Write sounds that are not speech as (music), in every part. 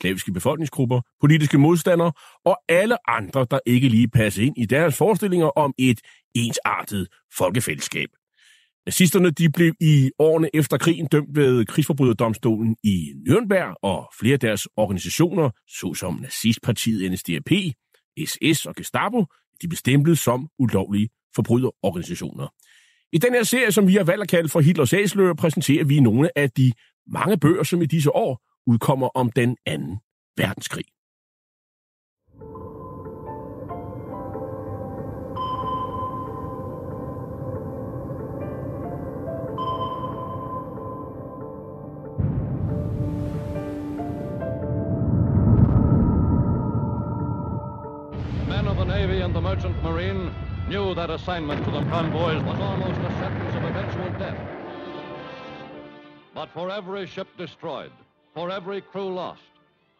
slaviske befolkningsgrupper, politiske modstandere og alle andre, der ikke lige passede ind i deres forestillinger om et ensartet folkefællesskab. Nazisterne de blev i årene efter krigen dømt ved krigsforbryderdomstolen i Nürnberg, og flere af deres organisationer, såsom nazistpartiet NSDAP, SS og Gestapo, de blev stemplet som ulovlige forbryderorganisationer. I den her serie, som vi har valgt at kalde for Hitlers Æseløer, præsenterer vi nogle af de mange bøger, som i disse år udkommer om den anden verdenskrig. men of the Navy and the Merchant Marine knew that assignment to the convoys was almost a sentence of eventual death. But for every ship destroyed, for every crew lost,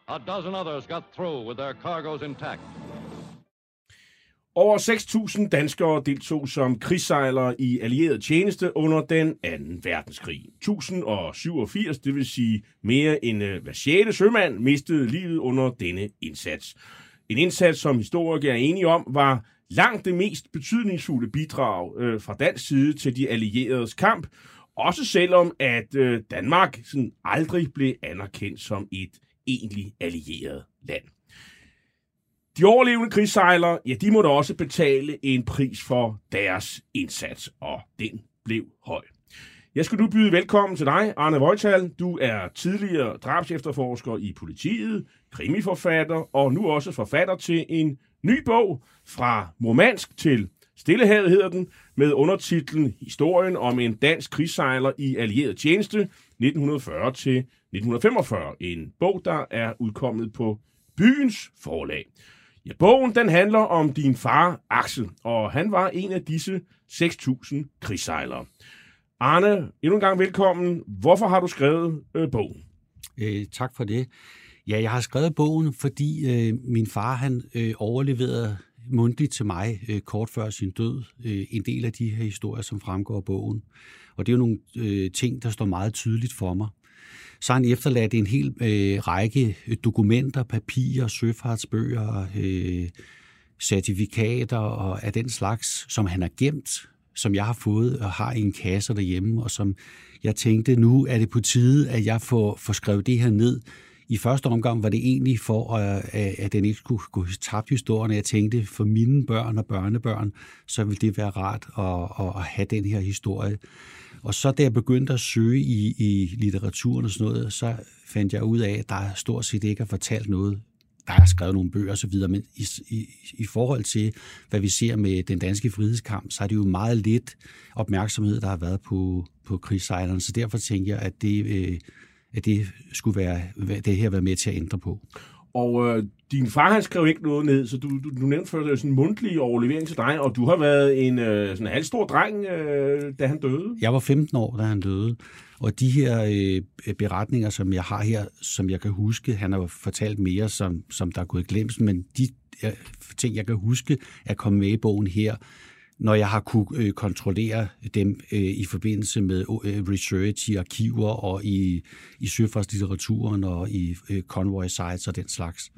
a dozen others got through with their cargoes intact. Over 6.000 danskere deltog som krigssejlere i allieret tjeneste under den 2. verdenskrig. 1087, det vil sige mere end øh, hver 6. sømand, mistede livet under denne indsats. En indsats, som historikere er enige om, var langt det mest betydningsfulde bidrag øh, fra dansk side til de allieredes kamp, også selvom at øh, Danmark sådan aldrig blev anerkendt som et egentlig allieret land. De overlevende krigssejlere, ja, de måtte også betale en pris for deres indsats, og den blev høj. Jeg skal nu byde velkommen til dig, Arne Vojtal. Du er tidligere drabsefterforsker i politiet, krimiforfatter og nu også forfatter til en ny bog fra Murmansk til Stillehavet hedder den, med undertitlen Historien om en dansk krigssejler i allieret tjeneste 1940 til 1945. En bog, der er udkommet på Byens forlag. Ja, bogen den handler om din far Axel, og han var en af disse 6.000 krigssejlere. Arne, endnu en gang velkommen. Hvorfor har du skrevet øh, bogen? Øh, tak for det. Ja, jeg har skrevet bogen, fordi øh, min far han øh, overleverede mundtligt til mig øh, kort før sin død øh, en del af de her historier, som fremgår af bogen. Og det er jo nogle øh, ting, der står meget tydeligt for mig. Så har han efterladt en hel øh, række dokumenter, papirer, søfartsbøger, øh, certifikater og af den slags, som han har gemt, som jeg har fået og har i en kasse derhjemme, og som jeg tænkte, nu er det på tide, at jeg får, får skrevet det her ned. I første omgang var det egentlig for, øh, at, at den ikke skulle gå tabt historien. Jeg tænkte, for mine børn og børnebørn, så ville det være rart at, at, have den her historie. Og så da jeg begyndte at søge i, i litteraturen og sådan noget, så fandt jeg ud af, at der stort set ikke er fortalt noget. Der er skrevet nogle bøger osv., men i, i, i forhold til, hvad vi ser med den danske frihedskamp, så er det jo meget lidt opmærksomhed, der har været på, på krigssejlerne. Så derfor tænker jeg, at det, øh, at det skulle være, det her være med til at ændre på. Og øh, din far, han skrev ikke noget ned, så du, du, du nævnte før, det sådan en mundtlig overlevering til dig, og du har været en øh, sådan en halvstor dreng, øh, da han døde. Jeg var 15 år, da han døde, og de her øh, beretninger, som jeg har her, som jeg kan huske, han har fortalt mere, som, som der er gået glemt, men de øh, ting, jeg kan huske, er kommet med i bogen her, når jeg har kunne øh, kontrollere dem øh, i forbindelse med øh, research i arkiver og i, i søfartslitteraturen og i øh, convoy sites og den slags.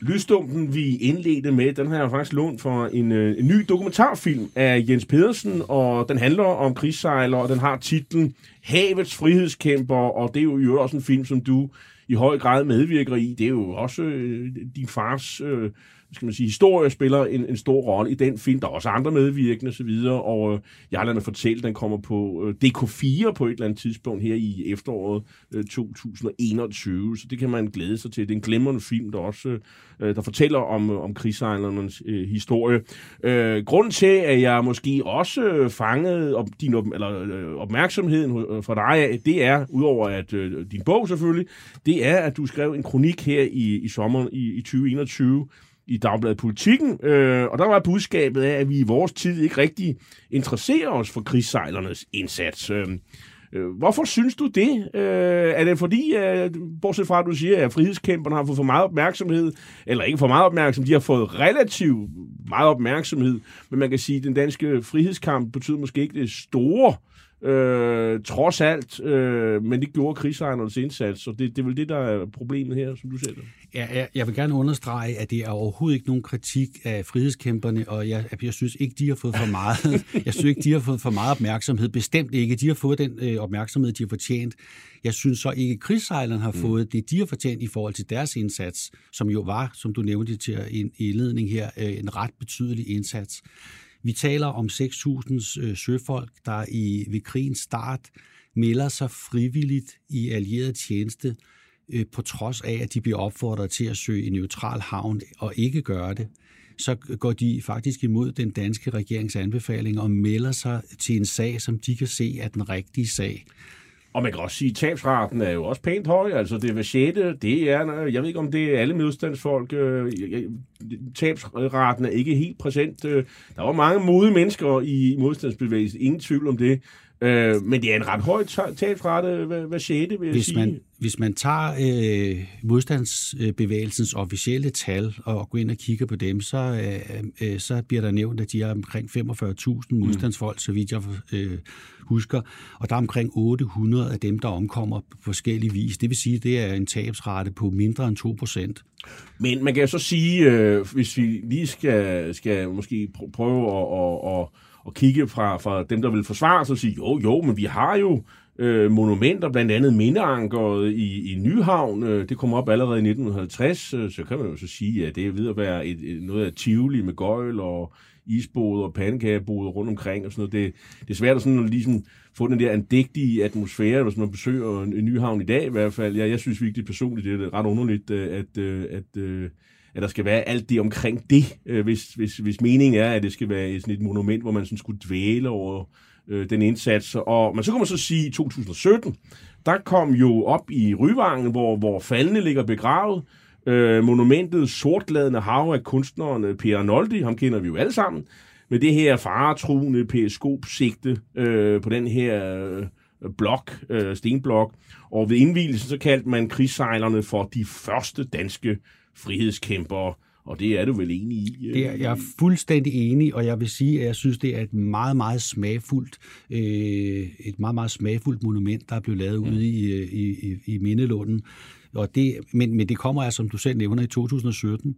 Lydstumpen, vi indledte med, den har jeg faktisk lånt for en, øh, en ny dokumentarfilm af Jens Pedersen, og den handler om krigssejler, og den har titlen Havets frihedskæmper, og det er jo også en film, som du i høj grad medvirker i. Det er jo også øh, din fars øh, skal man sige, historie spiller en, en stor rolle i den film. Der er også andre medvirkende osv., og, og øh, jeg har ladet mig fortælle, den kommer på øh, DK4 på et eller andet tidspunkt her i efteråret øh, 2021, så det kan man glæde sig til. Det er en glimrende film, der også øh, der fortæller om, øh, om krigssejlernes øh, historie. Øh, grunden til, at jeg måske også fangede op, din op, eller, øh, opmærksomheden for fra dig, det er, udover at øh, din bog selvfølgelig, det er, at du skrev en kronik her i, i sommeren i, i 2021, i Dagbladet Politikken, øh, og der var budskabet af, at vi i vores tid ikke rigtig interesserer os for krigssejlernes indsats. Øh, øh, hvorfor synes du det? Øh, er det fordi, øh, bortset fra at du siger, at frihedskæmperne har fået for meget opmærksomhed, eller ikke for meget opmærksomhed, de har fået relativt meget opmærksomhed, men man kan sige, at den danske frihedskamp betyder måske ikke det store øh, trods alt, øh, men det gjorde krigsejernes indsats, så det, det er vel det, der er problemet her, som du ser det. Ja, jeg, jeg vil gerne understrege, at det er overhovedet ikke nogen kritik af frihedskæmperne, og jeg, jeg synes ikke, de har fået for meget. (laughs) jeg synes ikke, de har fået for meget opmærksomhed. Bestemt ikke. De har fået den øh, opmærksomhed, de har fortjent. Jeg synes så ikke, at krigssejlerne har mm. fået det, de har fortjent i forhold til deres indsats, som jo var, som du nævnte til en indledning her, øh, en ret betydelig indsats. Vi taler om 6.000 øh, søfolk, der i ved krigens start melder sig frivilligt i allieret tjeneste, øh, på trods af, at de bliver opfordret til at søge en neutral havn og ikke gøre det så går de faktisk imod den danske regerings anbefaling og melder sig til en sag, som de kan se er den rigtige sag. Og man kan også sige, at tabsraten er jo også pænt høj. Altså det er hver sjette, det er, øh, jeg ved ikke om det er alle modstandsfolk, øh, tabsraten er ikke helt præsent. Øh, der var mange modige mennesker i modstandsbevægelsen, ingen tvivl om det. Øh, men det er en ret høj tabsrate hver, hver sjette, vil jeg hvis sige. Man, hvis man tager øh, modstandsbevægelsens officielle tal og går ind og kigger på dem, så, øh, øh, så bliver der nævnt, at de er omkring 45.000 mm. modstandsfolk, mm. så vidt jeg øh, husker. Og der er omkring 800 af dem, der omkommer på forskellige vis. Det vil sige, at det er en tabsrate på mindre end 2 procent. Men man kan så sige, øh, hvis vi lige skal, skal måske prøve at, at, at, at kigge fra, fra dem, der vil forsvare sig og sige, jo, jo, men vi har jo øh, monumenter, blandt andet Mindeankeret i, i Nyhavn. Øh, det kom op allerede i 1950, øh, så kan man jo så sige, at det er ved at være et, et, noget af Tivoli med gøjl og isbåde og pandekageboder rundt omkring og sådan noget. Det, det er svært at sådan ligesom få den der andægtige atmosfære, hvis man besøger en, en Nyhavn i dag i hvert fald. Ja, jeg synes virkelig personligt, det er ret underligt, øh, at, øh, at, at, at der skal være alt det omkring det, øh, hvis, hvis, hvis meningen er, at det skal være sådan et monument, hvor man sådan skulle dvæle over øh, den indsats. Og, men så kan man så sige, i 2017, der kom jo op i Ryvangen, hvor, hvor faldene ligger begravet, øh, monumentet Sortladende Hav af kunstneren øh, Per Arnoldi, ham kender vi jo alle sammen, med det her faretruende periskopsigte øh, på den her øh, blok, øh, stenblok. Og ved indvielsen så kaldte man krigssejlerne for de første danske frihedskæmpere. Og det er du vel enig i? Det er, jeg er fuldstændig enig, og jeg vil sige, at jeg synes, det er et meget, meget smagfuldt, øh, et meget, meget smagfuldt monument, der er blevet lavet mm. ude i, øh, i, i, i Mindelunden. Og det, men, men det kommer altså, som du selv nævner, i 2017.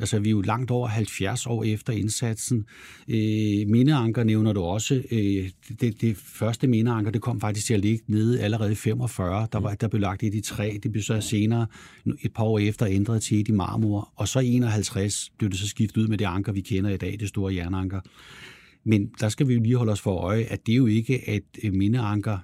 Altså, vi er jo langt over 70 år efter indsatsen. Øh, mindeanker nævner du også. Øh, det, det første mindeanker, det kom faktisk til at ligge nede allerede i 45. Der, var, der blev lagt et i træ. Det blev så senere, et par år efter, ændret til et i marmor. Og så i 51 blev det så skiftet ud med det anker, vi kender i dag, det store jernanker. Men der skal vi jo lige holde os for øje, at det er jo ikke at øh, mindeanker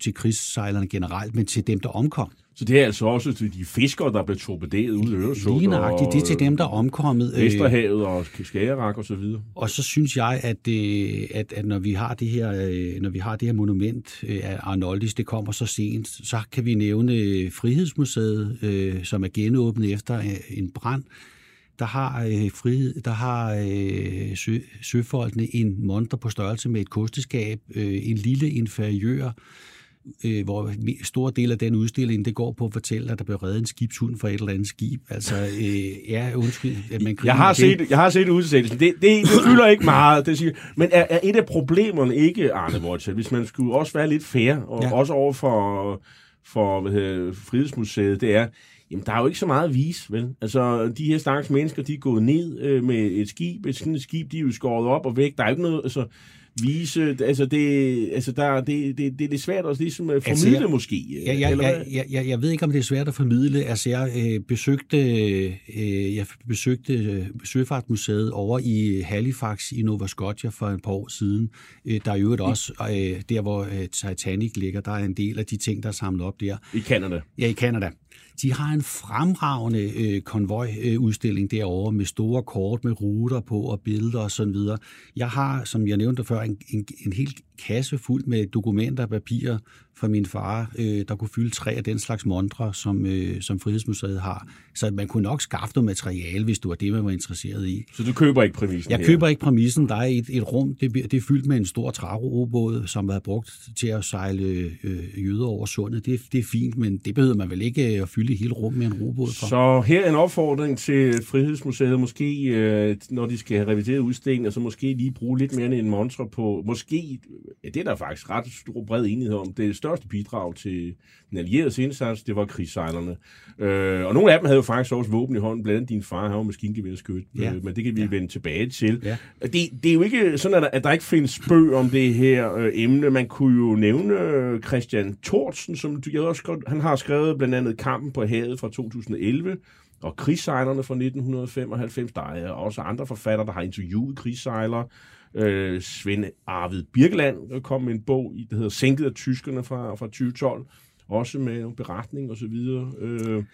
til krigssejlerne generelt, men til dem, der omkom. Så det er altså også til de fiskere, der blev torpederet ud i Øresund. Lige nøjagtigt. Det er til dem, der er omkommet. Øh, Vesterhavet og Skagerak og så videre. Og så synes jeg, at, øh, at, at når vi har det her, øh, når vi har det her monument af Arnoldis, det kommer så sent, så kan vi nævne Frihedsmuseet, som er genåbnet efter en brand. Der har, frihed, der har sø, søfolkene en monter på størrelse med et kosteskab, en lille inferiør, øh, hvor stor del af den udstilling, det går på at fortælle, at der blev reddet en skibshund fra et eller andet skib. Altså, øh, ja, undskyld, at man jeg har, set, jeg har set udsendelsen. Det, det, det fylder ikke meget, det siger. Men er, er et af problemerne ikke, Arne Vortsel, hvis man skulle også være lidt fair, og ja. også over for, for hvad hedder, Frihedsmuseet, det er, Jamen, der er jo ikke så meget at vise, vel? Altså, de her stakkels mennesker, de er gået ned øh, med et skib, et sådan et skib, de er jo skåret op og væk. Der er jo ikke noget, altså, vise, altså det, altså der, det, det, det er lidt svært også ligesom at Altså, formidle jeg- måske. Jeg, jeg, eller jeg, hvad? jeg, jeg, jeg ved ikke, om det er svært at formidle. Altså, jeg øh, besøgte, øh, jeg besøgte øh, Søfartsmuseet over i Halifax i Nova Scotia for et par år siden. Øh, der er jo også, øh, der hvor øh, Titanic ligger, der er en del af de ting, der er samlet op der. I Canada. Ja, i Canada. De har en fremragende øh, konvoj-udstilling derovre med store kort med ruter på og billeder og sådan videre. Jeg har, som jeg nævnte før, en, en, en hel kasse fuld med dokumenter og papirer fra min far, øh, der kunne fylde tre af den slags montre, som, øh, som Frihedsmuseet har. Så man kunne nok skaffe noget materiale, hvis du var det, man var interesseret i. Så du køber ikke præmissen Jeg her? køber ikke præmissen. Der er et, et rum, det, det er fyldt med en stor trærobåd, som er brugt til at sejle øh, jøder over sundet. Det, det er fint, men det behøver man vel ikke at fylde hele rum med en robåd for. Så her er en opfordring til Frihedsmuseet, måske øh, når de skal have revideret udstillingen, så måske lige bruge lidt mere end en montre på, måske, ja, det er der faktisk ret stor bred enighed om, det største bidrag til den allierede indsats, det var krigssejlerne. Øh, og nogle af dem havde jo faktisk også våben i hånden, blandt andet din far, han var maskingeværskyt, Ja. øh, men det kan vi ja. vende tilbage til. Ja. Det, det er jo ikke sådan, at der, at der ikke findes bøger om det her øh, emne. Man kunne jo nævne øh, Christian Thorsen, som jeg også, skrevet- han har skrevet blandt andet Kampen på havet fra 2011, og krigssejlerne fra 1995. Der er også andre forfattere, der har interviewet krigssejlere. Øh, Svend Arvid Birkeland kom med en bog, i- der hedder Sænket af tyskerne fra, fra 2012, også med nogle beretning og så videre. Øh,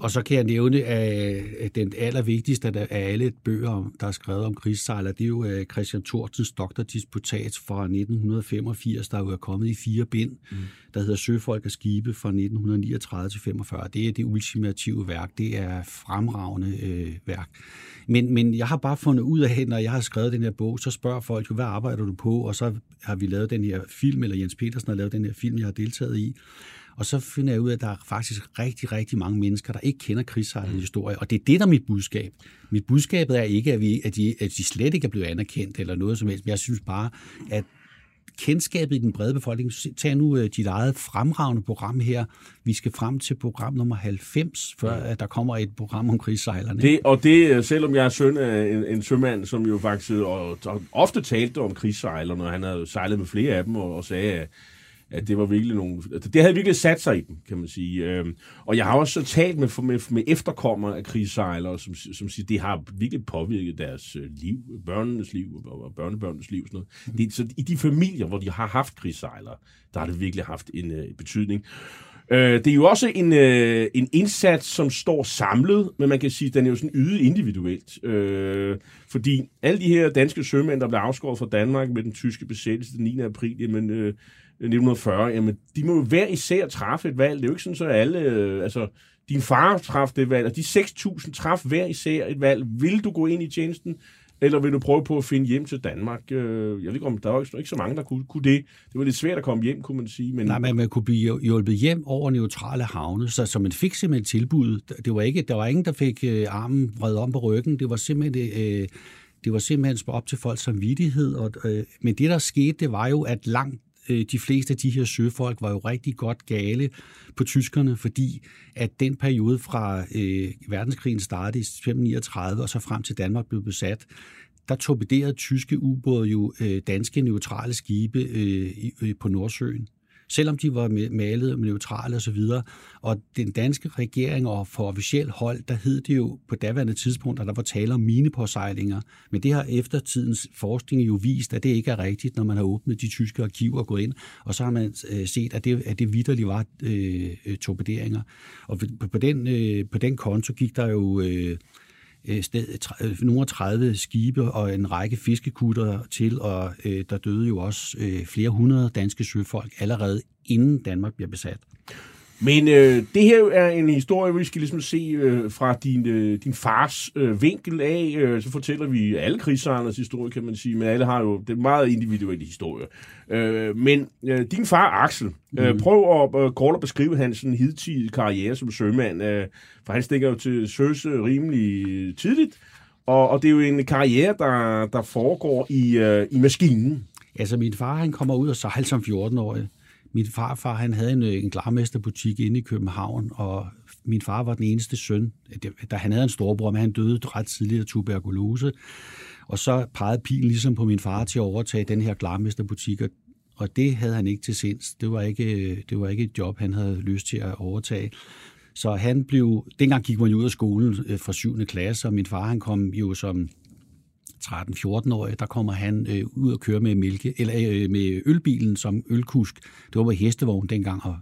og så kan jeg nævne, at den allervigtigste af alle bøger, der er skrevet om krigssejler, det er jo øh, Christian Thorsens doktordisputat fra 1985, der jo er kommet i fire bind, mm. der hedder Søfolk og skibe fra 1939 til 45. Det er det ultimative værk. Det er fremragende øh, værk. Men, men jeg har bare fundet ud af, når jeg har skrevet den her bog, så spørger folk jo, hvad arbejder du på? Og så har vi lavet den her film, eller Jens Petersen har lavet den her film, jeg har deltaget i. Og så finder jeg ud af, at der er faktisk rigtig, rigtig mange mennesker, der ikke kender krigssejlernes historie. Og det er det, der er mit budskab. Mit budskab er ikke, at, vi, at, de, at de slet ikke er blevet anerkendt eller noget som helst. Men jeg synes bare, at kendskabet i den brede befolkning, tag nu uh, dit eget fremragende program her. Vi skal frem til program nummer 90, før at der kommer et program om krigssejlerne. Det, og det, øh, selvom jeg er søn af en, en sømand, som jo faktisk og, og ofte talte om krigssejlerne, og han havde sejlet med flere af dem, og, og sagde, at, det var virkelig nogle... Altså, det havde virkelig sat sig i dem, kan man sige. Øhm, og jeg har også talt med, med, med efterkommere af krigssejlere, som, som siger, det har virkelig påvirket deres øh, liv, børnenes liv og, børnebørnenes liv. Sådan noget. Det, så i de familier, hvor de har haft krigssejlere, der har det virkelig haft en øh, betydning. Øh, det er jo også en, øh, en indsats, som står samlet, men man kan sige, at den er jo sådan ydet individuelt. Øh, fordi alle de her danske sømænd, der blev afskåret fra Danmark med den tyske besættelse den 9. april jamen, øh, 1940, jamen, de må jo hver især træffe et valg. Det er jo ikke sådan, så alle... Øh, altså, din far træffede det valg, og de 6.000 træf hver især et valg. Vil du gå ind i tjenesten, eller vil du prøve på at finde hjem til Danmark? Øh, Jeg ved ikke, om der var ikke, ikke så mange, der kunne, kunne det. Det var lidt svært at komme hjem, kunne man sige. Men Nej, men man kunne blive hjulpet hjem over neutrale havne, så, så man fik simpelthen tilbud. Det var ikke, der var ingen, der fik øh, armen vredet om på ryggen. Det var simpelthen, øh, det var simpelthen op til folks samvittighed. Og, øh, men det, der skete, det var jo, at langt Øh, de fleste af de her søfolk var jo rigtig godt gale på tyskerne, fordi at den periode fra øh, verdenskrigen startede i 1939 og så frem til Danmark blev besat, der torpederede tyske ubåde jo øh, danske neutrale skibe øh, øh, på Nordsøen selvom de var malet med neutrale osv. Og den danske regering og for officiel hold, der hed det jo på daværende tidspunkt, at der var tale om minepåsejlinger. Men det har eftertidens forskning jo vist, at det ikke er rigtigt, når man har åbnet de tyske arkiver og gået ind. Og så har man øh, set, at det, at det vidderligt var øh, øh, torpederinger. Og på, på, den, øh, på den konto gik der jo... Øh, Øh, sted, øh, nogle 30 skibe og en række fiskekutter til, og øh, der døde jo også øh, flere hundrede danske søfolk allerede inden Danmark bliver besat. Men øh, det her er en historie, vi skal ligesom se øh, fra din, øh, din fars øh, vinkel af. Øh, så fortæller vi alle krigssejlernes historie, kan man sige, men alle har jo det meget individuelle historie. Øh, men øh, din far, Axel, øh, prøv at øh, kort at beskrive hans sådan, hidtidige karriere som sømand, øh, for han stikker jo til søs øh, rimelig tidligt, og, og det er jo en karriere, der, der foregår i, øh, i maskinen. Altså, min far, han kommer ud og sejle som 14-årig. Min farfar, han havde en, øh, en glarmesterbutik inde i København, og min far var den eneste søn. Øh, der, Da han havde en storbror, men han døde ret tidligt af tuberkulose. Og så pegede pilen ligesom på min far til at overtage den her glarmesterbutik, og, og det havde han ikke til sinds. Det var ikke, øh, det var ikke et job, han havde lyst til at overtage. Så han blev, dengang gik man jo ud af skolen fra 7. klasse, og min far han kom jo som 13-14-årig, der kommer han øh, ud og køre med, mælke, eller, øh, med ølbilen som ølkusk. Det var med hestevogn dengang, og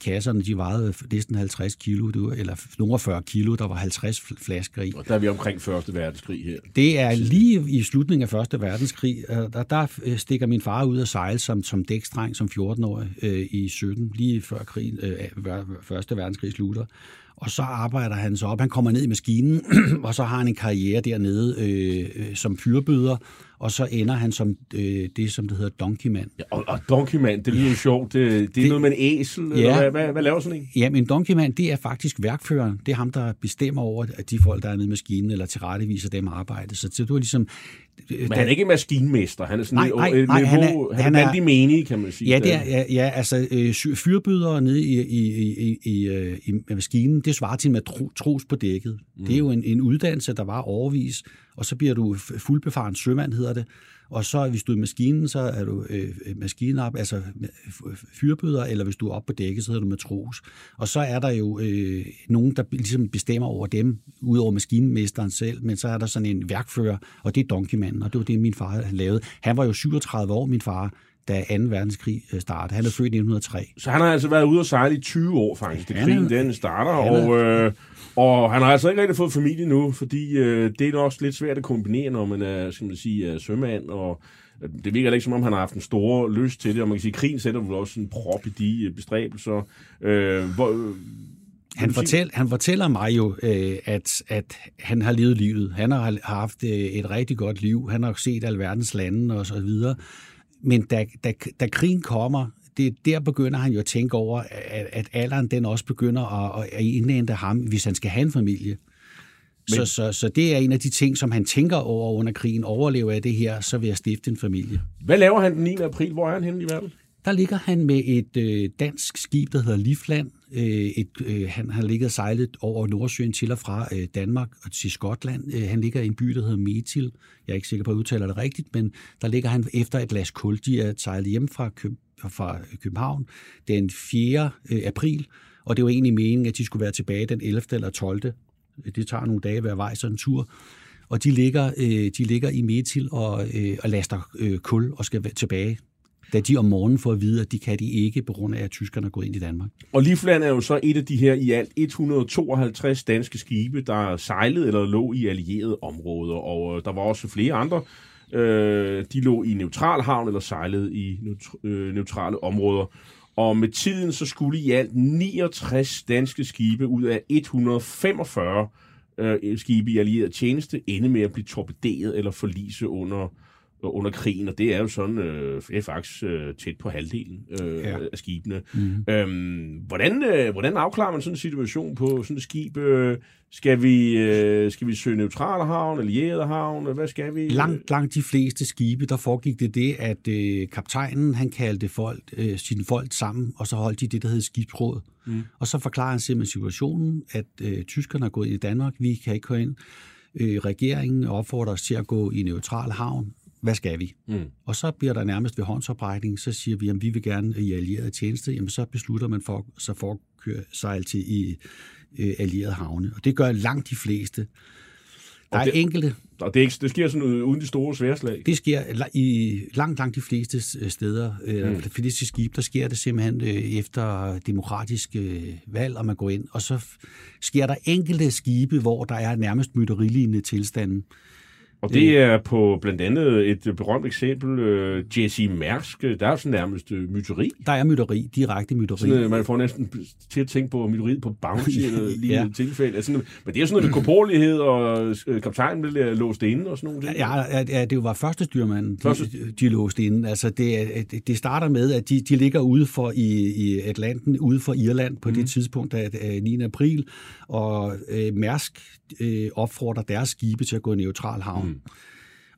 kasserne, de vejede næsten 50 kilo, var, eller nogle 40 kilo, der var 50 flasker i. Og der er vi omkring Første Verdenskrig her. Det er lige i slutningen af Første Verdenskrig, der, der stikker min far ud og sejle som, som dækstreng som 14-årig øh, i 17, lige før krigen, øh, Første Verdenskrig slutter. Og så arbejder han så op. Han kommer ned i maskinen, (clears throat) og så har han en karriere dernede øh, øh som fyrbøder, og så ender han som øh, det, som det hedder donkeyman. Ja, og, og donkeyman, det lyder jo sjovt. Det, det er det, noget med en æsel, ja, eller hvad, hvad, hvad laver sådan en? Ja, men en donkeyman, det er faktisk værkføreren. Det er ham, der bestemmer over, at de folk, der er nede i maskinen, eller tilretteviser dem arbejde. Så det var ligesom men han er ikke maskinmester, han er sådan nej, nej, nej, niveau, han er, han er, han er menige, kan man sige. Ja, det er, ja, ja altså øh, fyrbydere nede i, i, i, i, øh, i, i maskinen, det svarer til med tros på dækket. Mm. Det er jo en, en uddannelse, der var overvis, og så bliver du fuldbefaren sømand, hedder det. Og så hvis du er i maskinen, så er du øh, øh maskinop, altså fyrbøder, eller hvis du er oppe på dækket, så hedder du matros. Og så er der jo øh, nogen, der ligesom bestemmer over dem, udover maskinmesteren selv, men så er der sådan en værkfører, og det er donkeymanden, og det var det, min far lavede. Han var jo 37 år, min far, da 2. verdenskrig øh, startede. Han er født i 1903. Så han har altså været ude og sejle i 20 år faktisk, da krigen den starter, og... Øh, og han har altså ikke rigtig fået familie nu, fordi øh, det er også lidt svært at kombinere, når man er, skal man sige, er sømand, og øh, det virker ikke, som om han har haft en stor lyst til det, og man kan sige, at krigen sætter vel også en prop i de øh, bestræbelser. Øh, hvor, øh, han, fortæl, han fortæller mig jo, øh, at, at han har levet livet. Han har haft øh, et rigtig godt liv. Han har set alverdens lande og så videre. Men da, da, da krigen kommer, det, der begynder han jo at tænke over, at, at alderen den også begynder at, at indhente ham, hvis han skal have en familie. Men, så, så, så det er en af de ting, som han tænker over under krigen. Overlever jeg det her, så vil jeg stifte en familie. Hvad laver han den 9. april? Hvor er han henne i verden? Der ligger han med et øh, dansk skib, der hedder Livland. Øh, et, øh, han har ligget og sejlet over Nordsøen til og fra øh, Danmark og til Skotland. Øh, han ligger i en by, der hedder Metil. Jeg er ikke sikker på, at jeg udtaler det rigtigt, men der ligger han efter et glas kul. De er sejlet hjem fra Køb, fra København den 4. Øh, april, og det var egentlig meningen, at de skulle være tilbage den 11. eller 12. Det tager nogle dage hver vej sådan en tur. Og de ligger, øh, de ligger i Metil og, øh, og laster øh, kul og skal tilbage da de om morgenen får at vide, at de kan de ikke, på grund af, at tyskerne er gået ind i Danmark. Og Livland er jo så et af de her i alt 152 danske skibe, der sejlede eller lå i allierede områder, og øh, der var også flere andre Øh, de lå i neutral havn eller sejlede i øh, neutrale områder. Og med tiden så skulle i alt 69 danske skibe ud af 145 øh, skibe i allieret tjeneste ende med at blive torpederet eller forlise under under krigen, og det er jo sådan, øh, er faktisk øh, tæt på halvdelen øh, ja. af skibene. Mm. Øhm, hvordan, øh, hvordan afklarer man sådan en situation på sådan et skib? Øh, skal, vi, øh, skal vi søge neutrale havn, allierede havn? Hvad skal vi? Langt, langt de fleste skibe, der foregik det det, at øh, kaptajnen han kaldte folk, øh, sine folk sammen, og så holdt de det, der hedder skibsråd. Mm. Og så forklarer han simpelthen situationen, at øh, tyskerne er gået i Danmark, vi kan ikke gå ind. Øh, regeringen opfordrer os til at gå i neutral havn, hvad skal vi? Mm. Og så bliver der nærmest ved håndsoprækning, så siger vi, at vi vil gerne i allieret tjeneste, jamen så beslutter man for, så for at køre sejl til i øh, allieret havne. Og det gør langt de fleste. Der det, er enkelte. Og det, det sker sådan uden de store sværslag? Det sker i langt, langt de fleste steder. Øh, mm. For disse skib, der sker det simpelthen øh, efter demokratisk øh, valg, og man går ind. Og så sker der enkelte skibe, hvor der er nærmest mytterilignende tilstanden. Og det er på blandt andet et berømt eksempel, uh, Jesse Mærsk. Der er sådan nærmest uh, myteri. Der er myteri, direkte myteri. Sådan, uh, man får næsten til at tænke på myteriet på Bounty eller lige (laughs) ja. tilfælde. Altså, men det er sådan noget korporlighed, og uh, kaptajnen blev låst inde og sådan noget. Ja, ja, ja, det var første styrmand, første... de, de låste inde. Altså, det, det starter med, at de, de ligger ude for i, i Atlanten, ude for Irland på mm. det mhm. tidspunkt af 9. april, og uh, Mærsk uh, opfordrer deres skibe til at gå i neutral havn. Mm.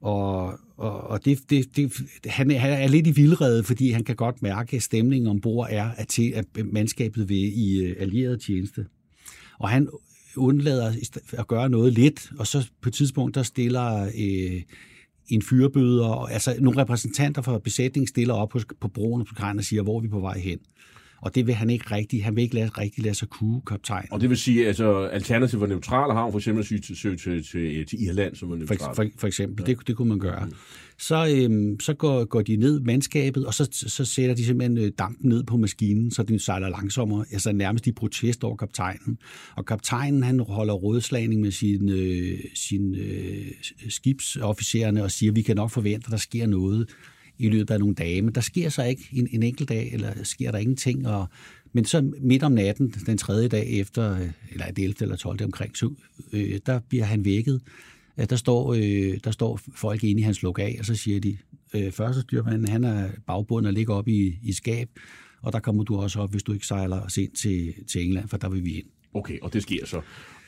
Og, og, og det, det, det, han, han er lidt i vildrede, fordi han kan godt mærke, at stemningen ombord er, at, til, at mandskabet vil i øh, allieret tjeneste. Og han undlader at gøre noget lidt, og så på et tidspunkt, der stiller øh, en fyrbøder, altså nogle repræsentanter for besætningen stiller op på, på broen på og siger, hvor er vi på vej hen. Og det vil han ikke rigtig, han vil ikke lade, rigtig lade sig kue, kaptajn. Og det vil sige, altså alternativet for neutrale havn, for eksempel søge til, til, til, til Irland, som er neutralt. For, for, for eksempel, ja. det, det kunne man gøre. Mm så, øhm, så går, går de ned mandskabet, og så, så sætter de simpelthen øh, dampen ned på maskinen, så den sejler langsommere, altså nærmest i protest over kaptajnen. Og kaptajnen, han holder rådslagning med sine øh, sin, øh, skibsofficererne og siger, vi kan nok forvente, at der sker noget i løbet af nogle dage, men der sker så ikke en, en enkelt dag, eller sker der ingenting, og men så midt om natten, den tredje dag efter, øh, eller det 11. eller 12. omkring, så, øh, der bliver han vækket øh, der står, øh, der står folk inde i hans lokal, og så siger de, øh, første styrmand, han er bagbundet og ligger op i, i skab, og der kommer du også op, hvis du ikke sejler os ind til, til England, for der vil vi ind. Okay, og det sker så.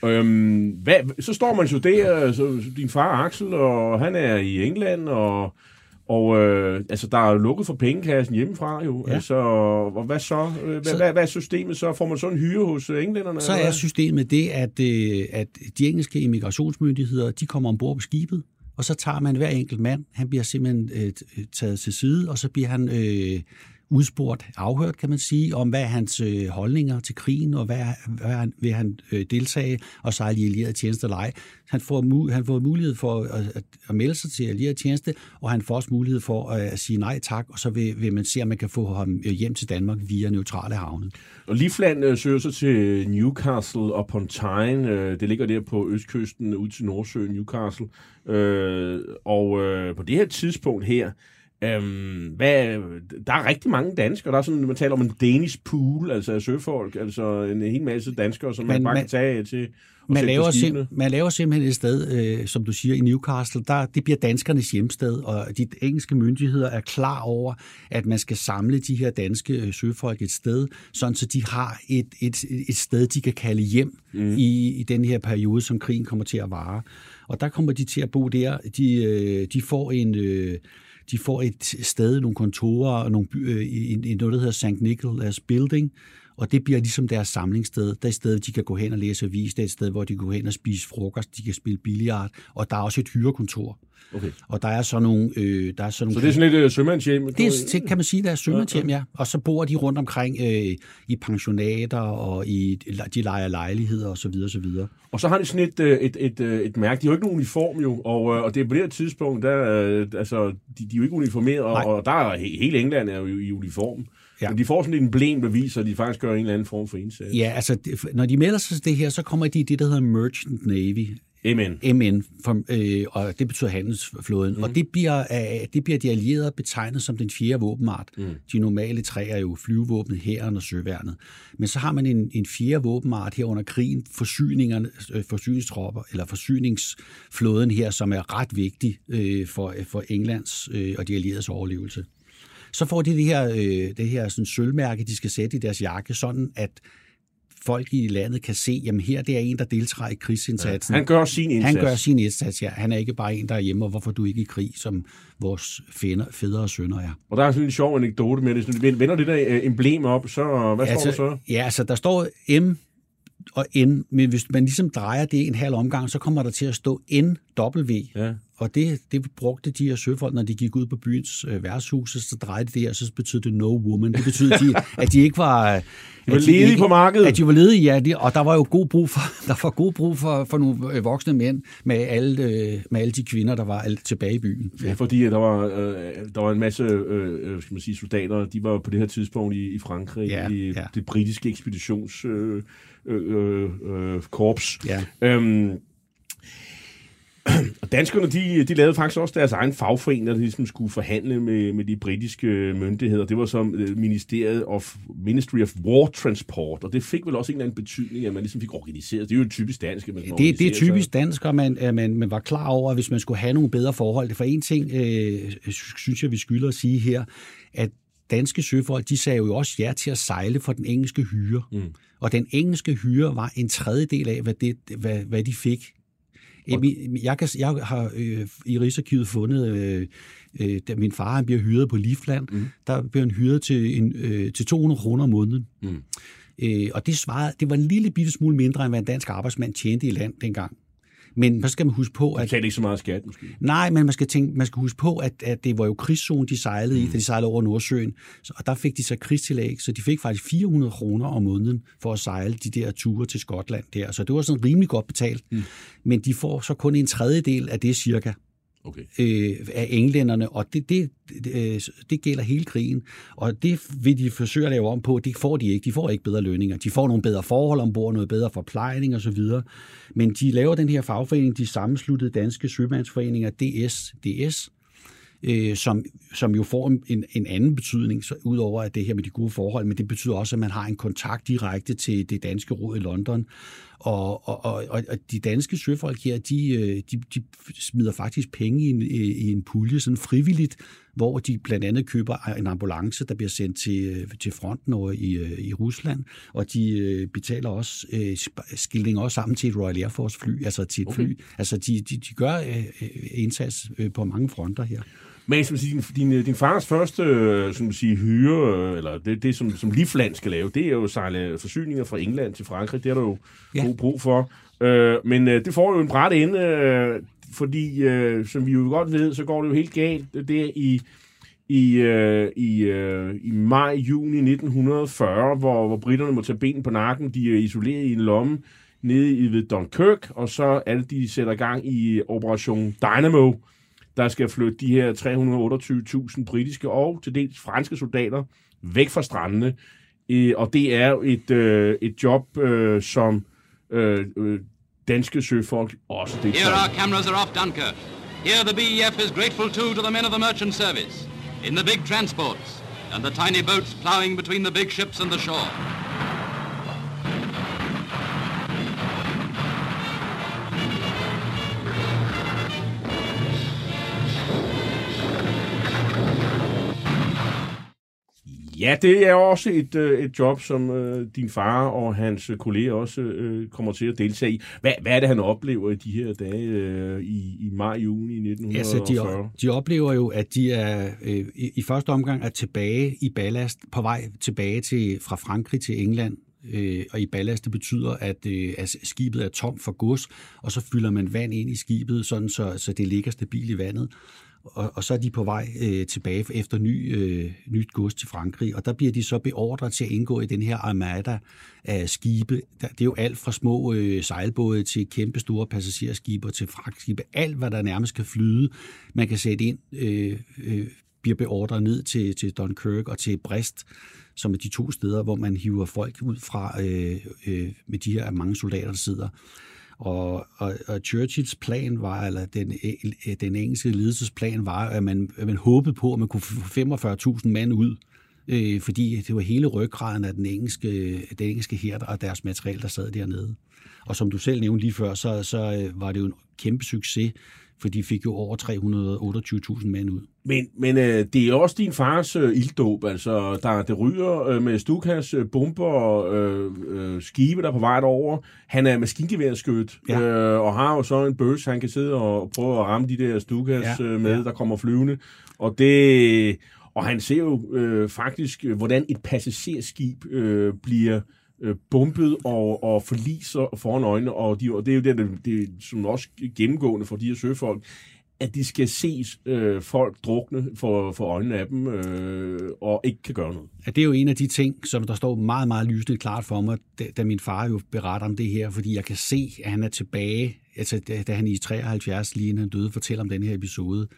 Øhm, hvad, så står man jo der, så din far Axel, og han er i England, og og øh, altså, der er lukket for pengekassen hjemmefra jo. Ja. Altså, og hvad så? Hvad, så hvad, hvad er systemet så? Får man så en hyre hos øh, englænderne? Så er systemet det, at, øh, at de engelske immigrationsmyndigheder, de kommer ombord på skibet, og så tager man hver enkelt mand. Han bliver simpelthen øh, taget til side, og så bliver han øh, udspurgt, afhørt, kan man sige, om hvad er hans øh, holdninger til krigen, og hvad, hvad han, vil han øh, deltage og sejle i allieret tjeneste eller ej. Han får, han får mulighed for at, at, at melde sig til allieret tjeneste, og han får også mulighed for at, at sige nej tak, og så vil, vil man se, om man kan få ham øh, hjem til Danmark via neutrale havne. Og Livland øh, søger sig til Newcastle upon Tyne. Øh, det ligger der på østkysten ud til Nordsøen, Newcastle. Øh, og øh, på det her tidspunkt her, Øhm, hvad, der er rigtig mange danskere. Der er sådan, man taler om en Danish pool, altså søfolk, altså en hel masse danskere, som man, man bare man, kan tage til man laver, sim- man laver simpelthen et sted, øh, som du siger, i Newcastle, der, det bliver danskernes hjemsted, og de engelske myndigheder er klar over, at man skal samle de her danske øh, søfolk et sted, sådan så de har et, et, et sted, de kan kalde hjem mm. i, i den her periode, som krigen kommer til at vare. Og der kommer de til at bo der. De, øh, de får en... Øh, de får et sted, nogle kontorer og nogle, øh, i, noget, der hedder St. Nicholas Building, og det bliver ligesom deres samlingssted. Det er et sted, de kan gå hen og læse avis. Det er et sted, hvor de kan gå hen og spise frokost. De kan spille billiard. Og der er også et hyrekontor. Okay. Og der er så nogle... Øh, der er så, nogle så det er sådan lidt øh, sømandshjem? Det er, kan man sige, der er sømandshjem, ja, ja. Og så bor de rundt omkring øh, i pensionater og i de leger lejligheder osv. Og, så videre, og, så videre. og så har de sådan et, øh, et, et, øh, et mærke. De har jo ikke nogen uniform jo, og, og det er på det her tidspunkt, der, øh, altså, de, de er jo ikke uniformeret, og, og der er hele England er jo i uniform. Ja. Men de får sådan et emblem, der viser, at de faktisk gør en eller anden form for indsats. Ja, altså, når de melder sig til det her, så kommer de i det, der hedder Merchant Navy. MN. MN, for, øh, og det betyder handelsflåden. Mm. Og det bliver, øh, det bliver de allierede betegnet som den fjerde våbenart. Mm. De normale tre er jo flyvevåbnet, hæren og søværnet. Men så har man en, en fjerde våbenart her under krigen, forsyningerne, øh, forsyningstropper, eller forsyningsflåden her, som er ret vigtig øh, for, for Englands øh, og de allieredes overlevelse. Så får de det her, øh, det her sådan sølvmærke, de skal sætte i deres jakke, sådan at folk i landet kan se, jamen her det er en, der deltager i krigsindsatsen. Ja, han gør sin indsats. Han gør sin indsats, ja. Han er ikke bare en, der er hjemme, og hvorfor du ikke i krig, som vores fædre, fædre og sønner er. Og der er sådan en sjov anekdote med det. Så vender det der øh, emblem op, så hvad altså, står der så? Ja, altså der står M og N, men hvis man ligesom drejer det en halv omgang, så kommer der til at stå NW. Ja. Og det, det brugte de her søfolk, når de gik ud på byens øh, værtshus, så drejede det der, og så betød det no woman. Det betød, de, at de ikke var... (laughs) De var ledige ikke, på markedet. At de var ledige, ja. De, og der var jo god brug for, (laughs) der var god brug for, for nogle øh, voksne mænd med alle, øh, med alle de kvinder, der var tilbage i byen. Ja, fordi der var, øh, der var en masse øh, øh, skal man sige, soldater, de var på det her tidspunkt i, i Frankrig, ja, i ja. det britiske ekspeditions... Øh, øh, øh, øh korps. Ja. Øhm, (clears throat) og danskerne, de, de lavede faktisk også deres egen fagforening, der ligesom skulle forhandle med, med de britiske myndigheder. Det var som øh, Ministeriet of Ministry of War Transport, og det fik vel også en eller anden betydning, at man ligesom fik organiseret. Det er jo typisk dansk, at man det, det er typisk dansk, at man, man, man var klar over, at hvis man skulle have nogle bedre forhold. For en ting, øh, synes jeg, vi skylder at sige her, at danske søfolk, de sagde jo også ja til at sejle for den engelske hyre. Mm. Og den engelske hyre var en tredjedel af, hvad, det, hvad, hvad de fik. Jeg, kan, jeg har øh, i Rigsarkivet fundet, øh, øh, da min far han bliver hyret på Livland, mm. der bliver han hyret til, en, øh, til 200 kroner om måneden. Mm. Øh, og det, svarede, det var en lille bitte smule mindre, end hvad en dansk arbejdsmand tjente i land dengang. Men så skal man huske på, at... betalte ikke så meget skat, måske. Nej, men man skal, tænke, man skal huske på, at, at det var jo krigszone, de sejlede i, da de sejlede over Nordsøen. Så, og der fik de så krigstillæg, så de fik faktisk 400 kroner om måneden for at sejle de der ture til Skotland der. Så det var sådan rimelig godt betalt. Mm. Men de får så kun en tredjedel af det cirka Okay. øh, af englænderne, og det, det, det, øh, det gælder hele krigen. Og det vil de forsøge at lave om på, det får de ikke. De får ikke bedre lønninger. De får nogle bedre forhold ombord, noget bedre forplejning osv. Men de laver den her fagforening, de sammensluttede danske sømandsforeninger, DS, DS øh, som, som jo får en, en anden betydning, så udover at det her med de gode forhold, men det betyder også, at man har en kontakt direkte til det danske råd i London. Og, og, og, og de danske søfolk her, de, øh, de, de smider faktisk penge i en, i en pulje, sådan frivilligt, hvor de blandt andet køber en ambulance, der bliver sendt til, øh, til fronten over i, øh, i Rusland, og de betaler også skilding også sammen til et Royal Air Force fly, altså til et okay. fly. Altså de, de, de gør indsats på mange fronter her. Men som siger, din, din, din fars første som man siger, hyre, eller det, det som, som Livland skal lave, det er jo sejle forsyninger fra England til Frankrig. Det er der jo ja. god brug for. Øh, men øh, det får jo en bræt ende, øh, fordi øh, som vi jo godt ved, så går det jo helt galt. Det er i i, øh, i, øh, i maj-juni 1940, hvor, hvor britterne må tage ben på nakken. De er isoleret i en lomme nede i ved Dunkirk, og så er det, de sætter gang i Operation Dynamo, der skal flytte de her 328.000 britiske og til dels franske soldater væk fra strandene. Og det er et, øh, et job, øh, som øh, danske søfolk også deltager Here our cameras are off Dunkirk. Here the BEF is grateful too to the men of the merchant service. In the big transports and the tiny boats plowing between the big ships and the shore. Ja, det er også et, øh, et job, som øh, din far og hans kolleger også øh, kommer til at deltage i. Hvad, hvad er det, han oplever i de her dage øh, i, i maj-juni 1940? Altså, de, de oplever jo, at de er øh, i, i første omgang er tilbage i ballast, på vej tilbage til fra Frankrig til England, øh, og i ballast, det betyder, at, øh, at skibet er tomt for gods, og så fylder man vand ind i skibet, sådan så, så det ligger stabilt i vandet og, og så er de på vej øh, tilbage efter ny, øh, nyt gods til Frankrig, og der bliver de så beordret til at indgå i den her armada af skibe. Det er jo alt fra små øh, sejlbåde til kæmpe store passagerskibe til fragtskibe. Alt, hvad der nærmest kan flyde, man kan sætte ind, øh, øh, bliver beordret ned til, til Dunkirk og til Brest, som er de to steder, hvor man hiver folk ud fra øh, øh, med de her mange soldater, der sidder. Og, og, og Churchills plan var, eller den, den engelske ledelsesplan var, at man, at man håbede på, at man kunne få 45.000 mand ud, øh, fordi det var hele ryggraden af den engelske, den engelske her og deres materiel, der sad dernede. Og som du selv nævnte lige før, så, så øh, var det jo en kæmpe succes, for de fik jo over 328.000 mænd ud. Men, men øh, det er også din fars øh, ilddåb, altså der, det ryger øh, med Stukas øh, bomber øh, øh, skibe, der er på vej over. Han er maskingeværskyt, ja. øh, og har jo så en bøs, han kan sidde og prøve at ramme de der Stukas ja. øh, med, ja. der kommer flyvende. Og det... Og han ser jo øh, faktisk, øh, hvordan et passagerskib øh, bliver øh, bumpet og, og forliser foran øjnene, og, de, og det er jo det, det, det, som også gennemgående for de her søfolk, at de skal ses øh, folk drukne for, for øjnene af dem, øh, og ikke kan gøre noget. Ja, det er jo en af de ting, som der står meget, meget lysende klart for mig, da, da min far jo beretter om det her, fordi jeg kan se, at han er tilbage, altså da, da han i 73 lige inden han døde, fortæller om den her episode.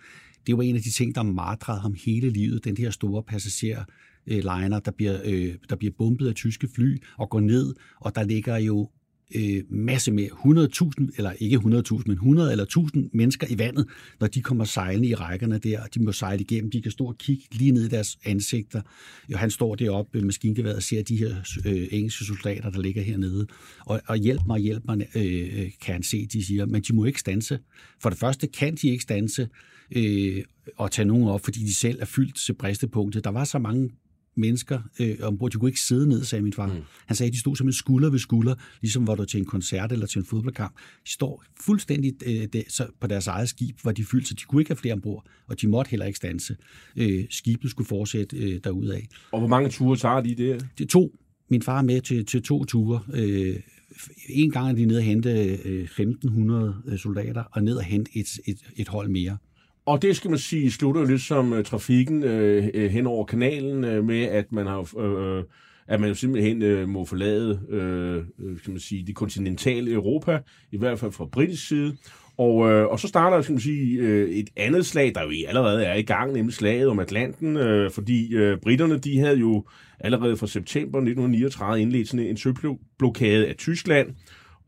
Det var en af de ting, der martrede ham hele livet, den her store passager øh, liner, der bliver, øh, der bliver bombet af tyske fly og går ned, og der ligger jo øh, masse mere, 100.000, eller ikke 100.000, men 100 eller 1000 mennesker i vandet, når de kommer sejlende i rækkerne der, og de må sejle igennem, de kan stå og kigge lige ned i deres ansigter. Jo, han står deroppe med maskingeværet og ser de her øh, engelske soldater, der ligger hernede, og, og hjælp mig, hjælp mig, øh, kan han se, de siger, men de må ikke stanse. For det første kan de ikke stanse, øh, og tage nogen op, fordi de selv er fyldt til bristepunktet. Der var så mange mennesker øh, ombord. De kunne ikke sidde ned, sagde min far. Mm. Han sagde, at de stod som en skulder ved skulder, ligesom var du til en koncert eller til en fodboldkamp. De står fuldstændig øh, det, så på deres eget skib, hvor de fyldte, så de kunne ikke have flere ombord, og de måtte heller ikke stanse. Øh, skibet skulle fortsætte øh, derudad. Og hvor mange ture tager de det? Det er to min far er med til, til to ture. Øh, en gang er de nede og hente øh, 1500 øh, soldater, og ned og hente et, et, et hold mere. Og det skal man sige slutter lidt som uh, trafikken uh, hen over kanalen uh, med, at man har uh, at man jo simpelthen uh, må forlade uh, skal man sige, det kontinentale Europa, i hvert fald fra britisk side. Og, øh, og så starter skal man sige, øh, et andet slag, der jo allerede er i gang, nemlig slaget om Atlanten, øh, fordi øh, britterne de havde jo allerede fra september 1939 indledt sådan en søblokade af Tyskland,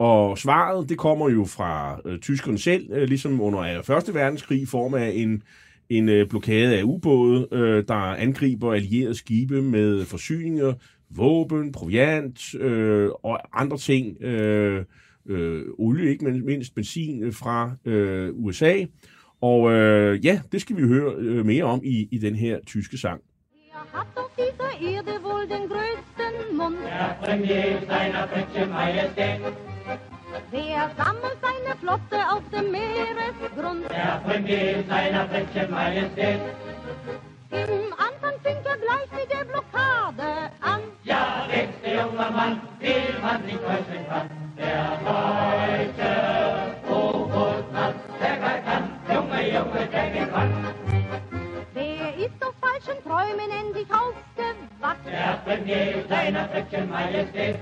og svaret, det kommer jo fra øh, tyskerne selv, øh, ligesom under 1. verdenskrig, i form af en, en øh, blokade af ubåde, øh, der angriber allierede skibe med forsyninger, våben, proviant øh, og andre ting, øh, øh, olie, ikke mindst benzin øh, fra øh, USA. Og øh, ja, det skal vi høre øh, mere om i, i den her tyske sang. Der Premier seiner Britsche Majestät. Wer sammelt seine Flotte auf dem Meeresgrund? Der Premier seiner Britsche Majestät. Im Anfang fing er gleich mit der Blockade an. Ja, wächst der junge Mann, will man nicht täuschen kann. Der deutsche U-Boot-Mann, der greift an, Junge, Junge, der gewann. Wer ist aus falschen Träumen endlich aufgewacht? Der Premier seiner Britsche Majestät.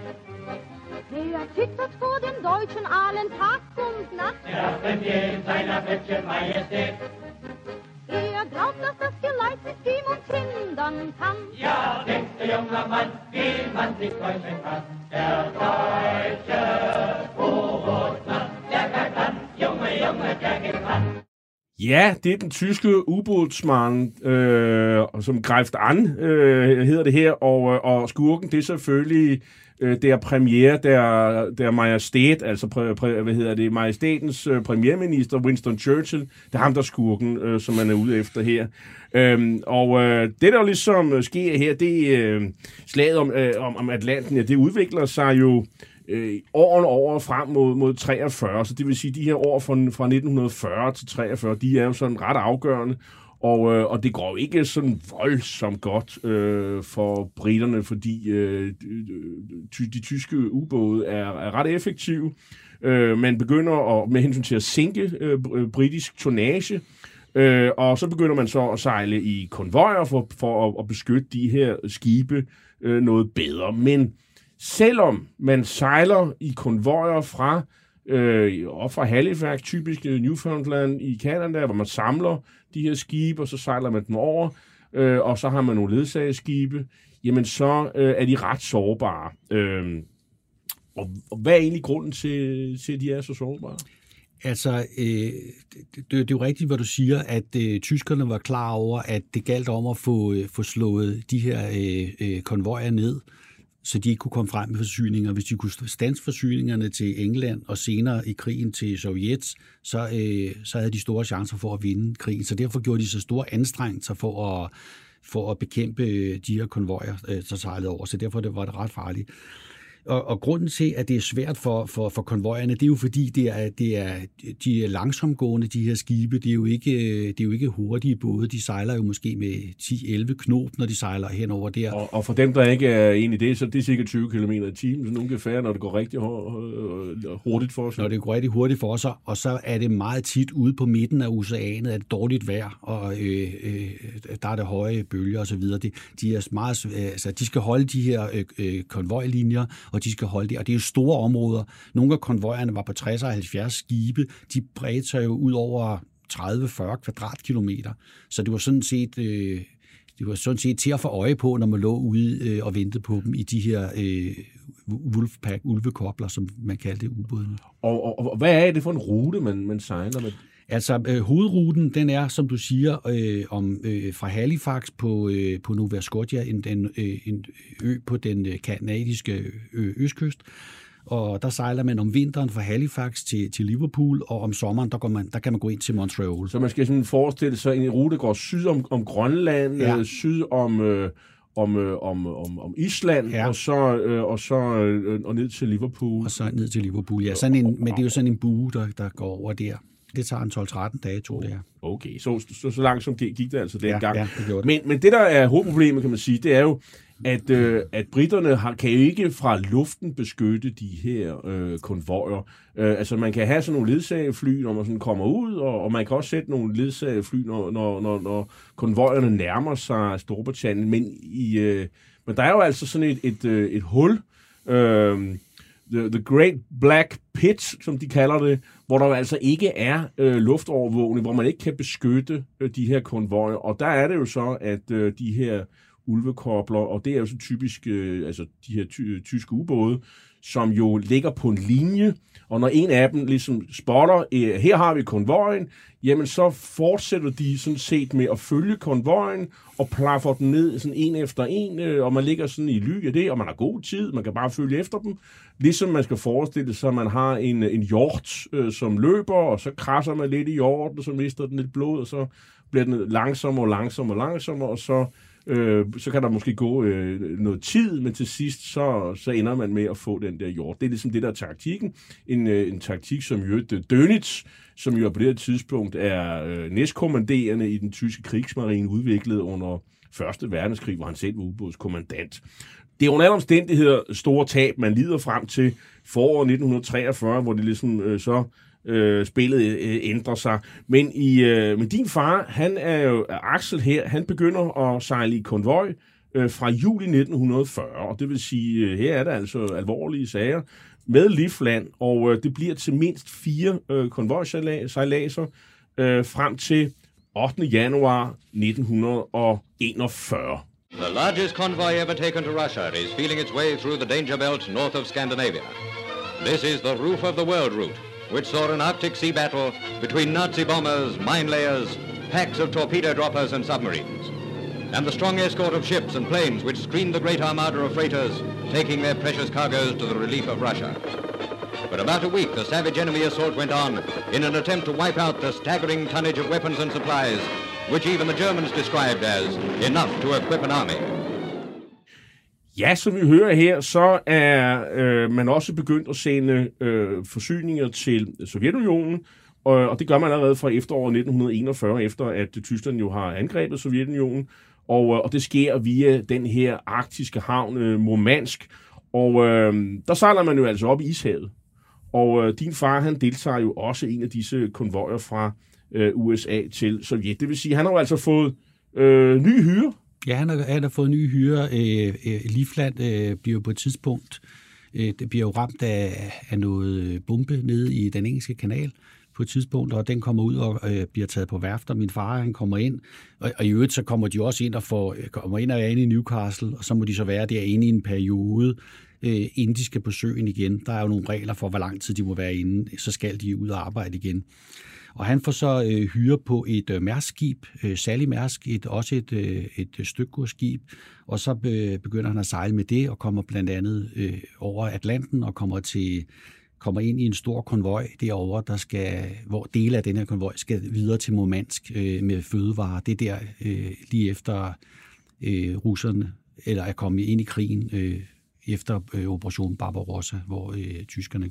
Wer zittert vor dem deutschen Aalen Tag und Nacht? Der Premier seiner Britsche Majestät. Er glaubt, dass das Geleit sich ihm uns hindern kann. Ja, wächst der junge Mann, will man sich täuschen kann. Der deutsche U-Boot-Mann, der greift an, Junge, Junge, der gewann. Ja, det er den tyske ubådsmand, øh, som Greift an, øh, hedder det her, og, øh, og skurken, det er selvfølgelig øh, der premiere, der, der majestæt, altså præ, præ, hvad hedder det, majestætens øh, premierminister, Winston Churchill, det er ham, der er skurken, øh, som man er ude efter her. Øhm, og øh, det, der jo ligesom øh, sker her, det øh, slaget om, øh, om, om Atlanten, ja, det udvikler sig jo øh, årene over frem mod, mod 43, så det vil sige, de her år fra, fra 1940 til 43, de er jo sådan ret afgørende, og, øh, og det går jo ikke sådan voldsomt godt øh, for britterne, fordi øh, de, de tyske ubåde er, er ret effektive. Øh, man begynder at, med hensyn til at sænke øh, øh, britisk tonnage, øh, og så begynder man så at sejle i konvojer for, for at, at beskytte de her skibe øh, noget bedre. Men selvom man sejler i konvojer fra øh, op fra Halifax, typisk Newfoundland i Canada, hvor man samler de her skibe, og så sejler man dem over, øh, og så har man nogle ledsageskibe, jamen så øh, er de ret sårbare. Øh, og, og hvad er egentlig grunden til, til at de er så sårbare? Altså, øh, det, det, det er jo rigtigt, hvad du siger, at øh, tyskerne var klar over, at det galt om at få, øh, få slået de her øh, øh, konvojer ned, så de ikke kunne komme frem med forsyninger. Hvis de kunne stanse forsyningerne til England og senere i krigen til Sovjet, så, øh, så havde de store chancer for at vinde krigen. Så derfor gjorde de så store anstrengelser for at, for at bekæmpe øh, de her konvojer, øh, der sejlede over. Så derfor var det ret farligt. Og, og grunden til, at det er svært for, for, for konvojerne, det er jo fordi, det er, det er, de er langsomgående, de her skibe. Det er, jo ikke, det er jo ikke hurtige både. De sejler jo måske med 10-11 knop, når de sejler henover der. Og, og for dem, der ikke er enig i det, så det er cirka 20 km i timen, så nogle kan færre, når det går rigtig hurtigt for sig. Når det går rigtig hurtigt for sig, og så er det meget tit ude på midten af oceanet, at det dårligt vejr, og øh, øh, der er det høje bølger osv. De, de, er meget, altså, de skal holde de her øh, konvojlinjer, og de skal holde det. Og det er jo store områder. Nogle af konvojerne var på 60 og 70 skibe. De bredte sig jo ud over 30-40 kvadratkilometer. Så det var sådan set... Øh, det var sådan set til at få øje på, når man lå ude øh, og ventede på dem i de her øh, Wolfpack, ulvekobler, som man kaldte ubådene. Og, og, og hvad er det for en rute, man, man sejler med? Altså, øh, hovedruten, den er, som du siger, øh, om øh, fra Halifax på, øh, på Nova Scotia, en, en, øh, en ø på den øh, kanadiske ø, østkyst. Og der sejler man om vinteren fra Halifax til, til Liverpool, og om sommeren, der, går man, der kan man gå ind til Montreal. Så man skal sådan forestille sig, en rute går syd om, om Grønland, ja. øh, syd om... Øh om, øh, om, om, om Island, ja. og så, øh, og, så øh, og ned til Liverpool. Og så ned til Liverpool, ja. Sådan en, men det er jo sådan en bue, der, der går over der. Det tager en 12-13 dage, det her. Okay, så, så, så langsomt gik gik det altså dengang. ja, det gjorde det. Men, men det, der er hovedproblemet, kan man sige, det er jo, at, øh, at britterne har, kan ikke fra luften beskytte de her øh, konvojer. Øh, altså, man kan have sådan nogle ledsagefly, når man sådan kommer ud, og, og man kan også sætte nogle ledsagefly, når, når, når, når konvojerne nærmer sig Storbritannien. Men, i, øh, men der er jo altså sådan et, et, øh, et hul, øh, the, the Great Black Pit, som de kalder det, hvor der jo altså ikke er øh, luftovervågning, hvor man ikke kan beskytte øh, de her konvojer. Og der er det jo så, at øh, de her ulvekobler, og det er jo så typisk øh, altså de her ty- tyske ubåde, som jo ligger på en linje, og når en af dem ligesom spotter, øh, her har vi konvojen, jamen så fortsætter de sådan set med at følge konvojen, og plaffer den ned sådan en efter en, øh, og man ligger sådan i ly af det, og man har god tid, man kan bare følge efter dem, ligesom man skal forestille sig, at man har en, øh, en hjort, øh, som løber, og så krasser man lidt i hjorten, og så mister den lidt blod, og så bliver den langsommere og langsommere og langsommere, og så øh, så kan der måske gå øh, noget tid, men til sidst, så, så ender man med at få den der jord. Det er ligesom det, der er taktikken. En, øh, en taktik, som jo øh, Dönitz, som jo på det her tidspunkt er øh, næstkommanderende i den tyske krigsmarine, udviklet under Første Verdenskrig, hvor han selv var ubådskommandant. Det er under alle omstændigheder store tab, man lider frem til foråret 1943, hvor det ligesom øh, så øh, spillet øh, ændrer sig. Men, i, øh, men din far, han er jo Axel her, han begynder at sejle i konvoj øh, fra juli 1940, og det vil sige, øh, her er der altså alvorlige sager med Livland, og øh, det bliver til mindst fire øh, konvojsejladser øh, frem til 8. januar 1941. The largest convoy ever taken to Russia is feeling its way through the danger belt north of Scandinavia. This is the roof of the world route, which saw an Arctic sea battle between Nazi bombers, mine layers, packs of torpedo droppers and submarines, and the strong escort of ships and planes which screened the great armada of freighters taking their precious cargoes to the relief of Russia. For about a week, the savage enemy assault went on in an attempt to wipe out the staggering tonnage of weapons and supplies, which even the Germans described as enough to equip an army. Ja, som vi hører her, så er øh, man også begyndt at sende øh, forsyninger til Sovjetunionen, og, og det gør man allerede fra efteråret 1941, efter at Tyskland jo har angrebet Sovjetunionen, og, øh, og det sker via den her arktiske havn øh, Murmansk, og øh, der sejler man jo altså op i Ishavet. Og øh, din far, han deltager jo også i en af disse konvojer fra øh, USA til Sovjet. Det vil sige, han har jo altså fået øh, ny hyre. Ja, han har, han har fået nye hyre. Øh, øh, Livland øh, bliver jo på et tidspunkt øh, det bliver jo ramt af, af noget bombe nede i den engelske kanal på et tidspunkt, og den kommer ud og øh, bliver taget på værfter. Min far, han kommer ind, og, og i øvrigt så kommer de også ind og får, øh, kommer ind og er inde i Newcastle, og så må de så være derinde i en periode, øh, inden de skal på søen igen. Der er jo nogle regler for, hvor lang tid de må være inde, så skal de ud og arbejde igen. Og han får så øh, hyre på et øh, mærskib, øh, Sally Mærsk, et, også et, øh, et øh, stykkurskib, og så øh, begynder han at sejle med det, og kommer blandt andet øh, over Atlanten, og kommer til kommer ind i en stor konvoj derovre, der skal, hvor dele af den her konvoj skal videre til Murmansk øh, med fødevarer. Det er der øh, lige efter øh, russerne, eller er kommet ind i krigen øh, efter øh, Operation Barbarossa, hvor øh, tyskerne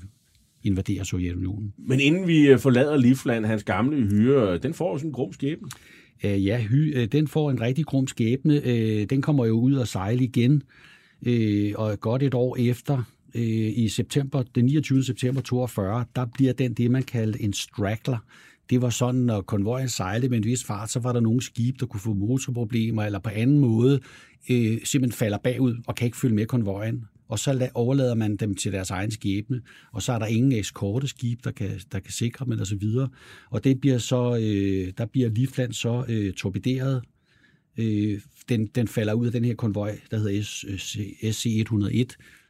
invaderer Sovjetunionen. Men inden vi øh, forlader Livland, hans gamle hyre, den får sådan en grum skæbne. Øh, ja, hy, øh, den får en rigtig grum skæbne. Øh, den kommer jo ud og sejle igen, øh, og godt et år efter, øh, i september, den 29. september 42, der bliver den det, man kaldte en straggler. Det var sådan, når konvojen sejlede med en vis fart, så var der nogle skib, der kunne få motorproblemer, eller på anden måde øh, simpelthen falder bagud og kan ikke følge med konvojen og så overlader man dem til deres egen skæbne, og så er der ingen eskorteskib, der kan, der kan sikre dem, og så videre. Og det bliver så, øh, der bliver Livland så øh, torpederet. Øh, den, den falder ud af den her konvoj, der hedder SC-101, øh,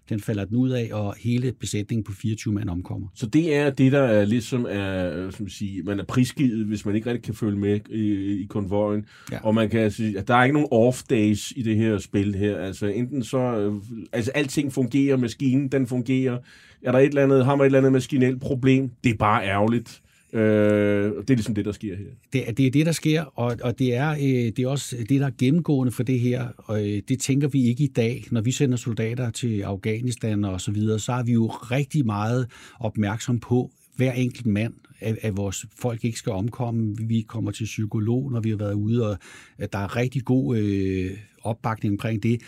den falder den ud af, og hele besætningen på 24 mand omkommer. Så det er det, der er ligesom er, som sige, man er prisgivet, hvis man ikke rigtig kan følge med i, i konvojen. Ja. Og man kan sige, at der er ikke nogen off days i det her spil her. Altså enten så, øh, altså alting fungerer, maskinen den fungerer. Er der et eller andet, har man et eller andet maskinelt problem? Det er bare ærgerligt. Øh, det er ligesom det, der sker her. Det, det er det, der sker, og, og det, er, øh, det er også det, der er gennemgående for det her, og øh, det tænker vi ikke i dag. Når vi sender soldater til Afghanistan og så videre, så er vi jo rigtig meget opmærksom på, hver enkelt mand, at, at vores folk ikke skal omkomme. Vi kommer til psykolog, når vi har været ude, og at der er rigtig god øh, opbakning omkring det.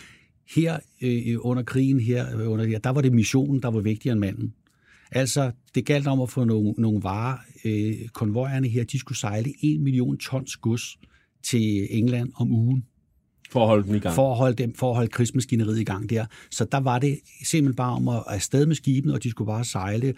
Her øh, under krigen, her under, der var det missionen, der var vigtigere end manden. Altså, det galt om at få nogle, nogle varer. Øh, konvojerne her, de skulle sejle 1 million tons gods til England om ugen. For at holde dem i gang. For at holde, dem, for at holde krigsmaskineriet i gang der. Så der var det simpelthen bare om at afsted med skibene, og de skulle bare sejle.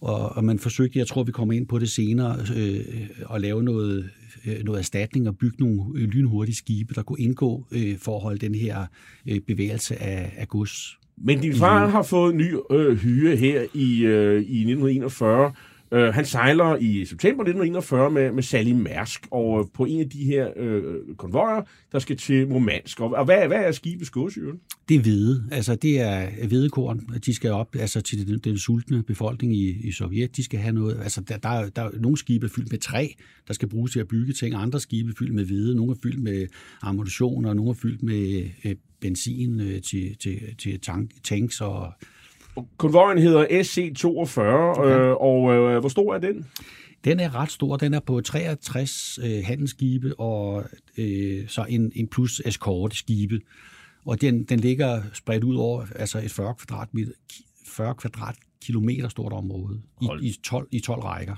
Og, og man forsøgte, jeg tror, vi kommer ind på det senere, øh, at lave noget, øh, noget erstatning og bygge nogle lynhurtige skibe, der kunne indgå øh, for at holde den her øh, bevægelse af, af gods men din far har fået ny øh, hyre her i, øh, i 1941. Øh, han sejler i september 1941 med, med Sally Mærsk, og øh, på en af de her øh, konvojer, der skal til Murmansk. Og, og hvad, hvad er skibets godsyren? Det er hvide. Altså, det er hvedekorn. De skal op altså, til den, den sultne befolkning i, i Sovjet. De skal have noget. Altså, der, der, er, der er nogle skibe fyldt med træ, der skal bruges til at bygge ting. Andre skibe fyldt med hvide. Nogle er fyldt med ammunition, og nogle er fyldt med øh, benzin øh, til, til, til tank, tanks og Konvojen hedder SC42, okay. øh, og øh, hvor stor er den? Den er ret stor. Den er på 63 øh, handelsskibe og øh, så en, en plus eskorteskibe. Og den, den ligger spredt ud over altså et 40 kvadratmeter, 40 kvadrat kilometer stort område i, i, 12, i 12 rækker.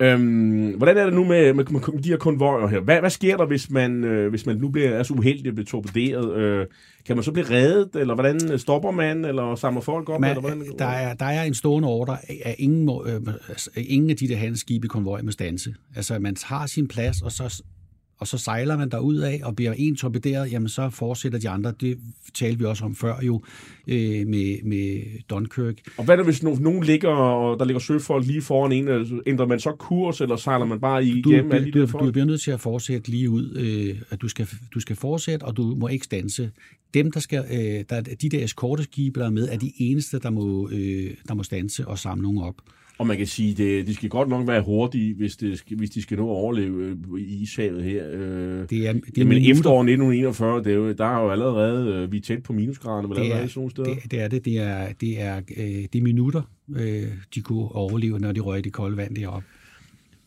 Øhm, hvordan er det nu med, med, med de her konvojer her? Hvad, hvad sker der, hvis man, øh, hvis man nu bliver, er så uheldig at blive torpederet? Øh, kan man så blive reddet, eller hvordan stopper man, eller samler folk op? Man, eller hvordan? Der, er, der er en stående ordre af ingen, øh, altså, ingen af de der handelsskibe konvoj med stanse. Altså, man tager sin plads, og så og så sejler man der ud af og bliver en torpederet, jamen så fortsætter de andre. Det talte vi også om før jo øh, med, med Dunkirk. Og hvad er det, hvis nogen ligger, og der ligger søfolk lige foran en? Altså, ændrer man så kurs, eller sejler man bare igennem du, alle de du? Du bliver nødt til at fortsætte lige ud. Øh, at du skal, du skal fortsætte, og du må ikke stanse. Dem, der skal, øh, der, de der eskorteskibe, der er med, er de eneste, der må, øh, der må stanse og samle nogen op. Og man kan sige, det, de skal godt nok være hurtige, hvis, det, hvis de skal nå at overleve øh, i ishavet her. Øh, det er, det er men efterår 1941, det er jo, der er jo allerede, øh, vi er tæt på minusgraderne, det er, sådan steder. Det, det er det. Det er, det er, det er minutter, de kunne overleve, når de røg i det kolde vand deroppe.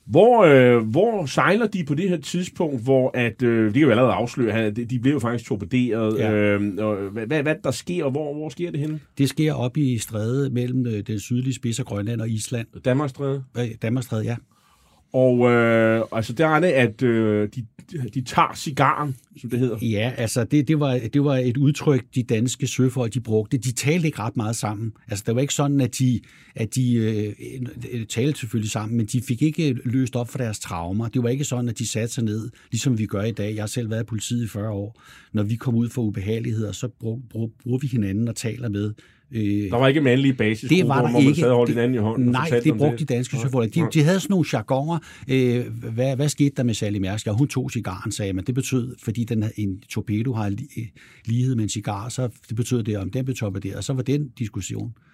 Hvor, øh, hvor sejler de på det her tidspunkt, hvor at, øh, det er jo allerede afsløret, de, de blev jo faktisk torpederet. Ja. Øh, og hvad, hvad der sker, og hvor, hvor sker det henne? Det sker op i strædet mellem øh, den sydlige spids af Grønland og Island. Danmarkstrædet? Øh, ja. Og øh, altså der er det, at øh, de, de tager cigaren, som det hedder. Ja, altså det, det, var, det var et udtryk, de danske søfolk de brugte. De talte ikke ret meget sammen. Altså det var ikke sådan, at de, at de øh, øh talte selvfølgelig sammen, men de fik ikke løst op for deres traumer. Det var ikke sådan, at de satte sig ned, ligesom vi gør i dag. Jeg har selv været i politiet i 40 år. Når vi kom ud for ubehageligheder, så bruger, bruger, bruger vi hinanden og taler med Øh, der var ikke mandlige basis, det var der hvor man ikke. sad og holdt hinanden i hånden. Nej, det brugte de danske søfolk. De, de havde sådan nogle jargoner. Øh, hvad, hvad skete der med Sally Mærsk? Ja, hun tog cigaren, sagde man. Det betød, fordi den, en torpedo har lighed med en cigar, så det betød det, om den blev torpederet. Så var den diskussion. Øh,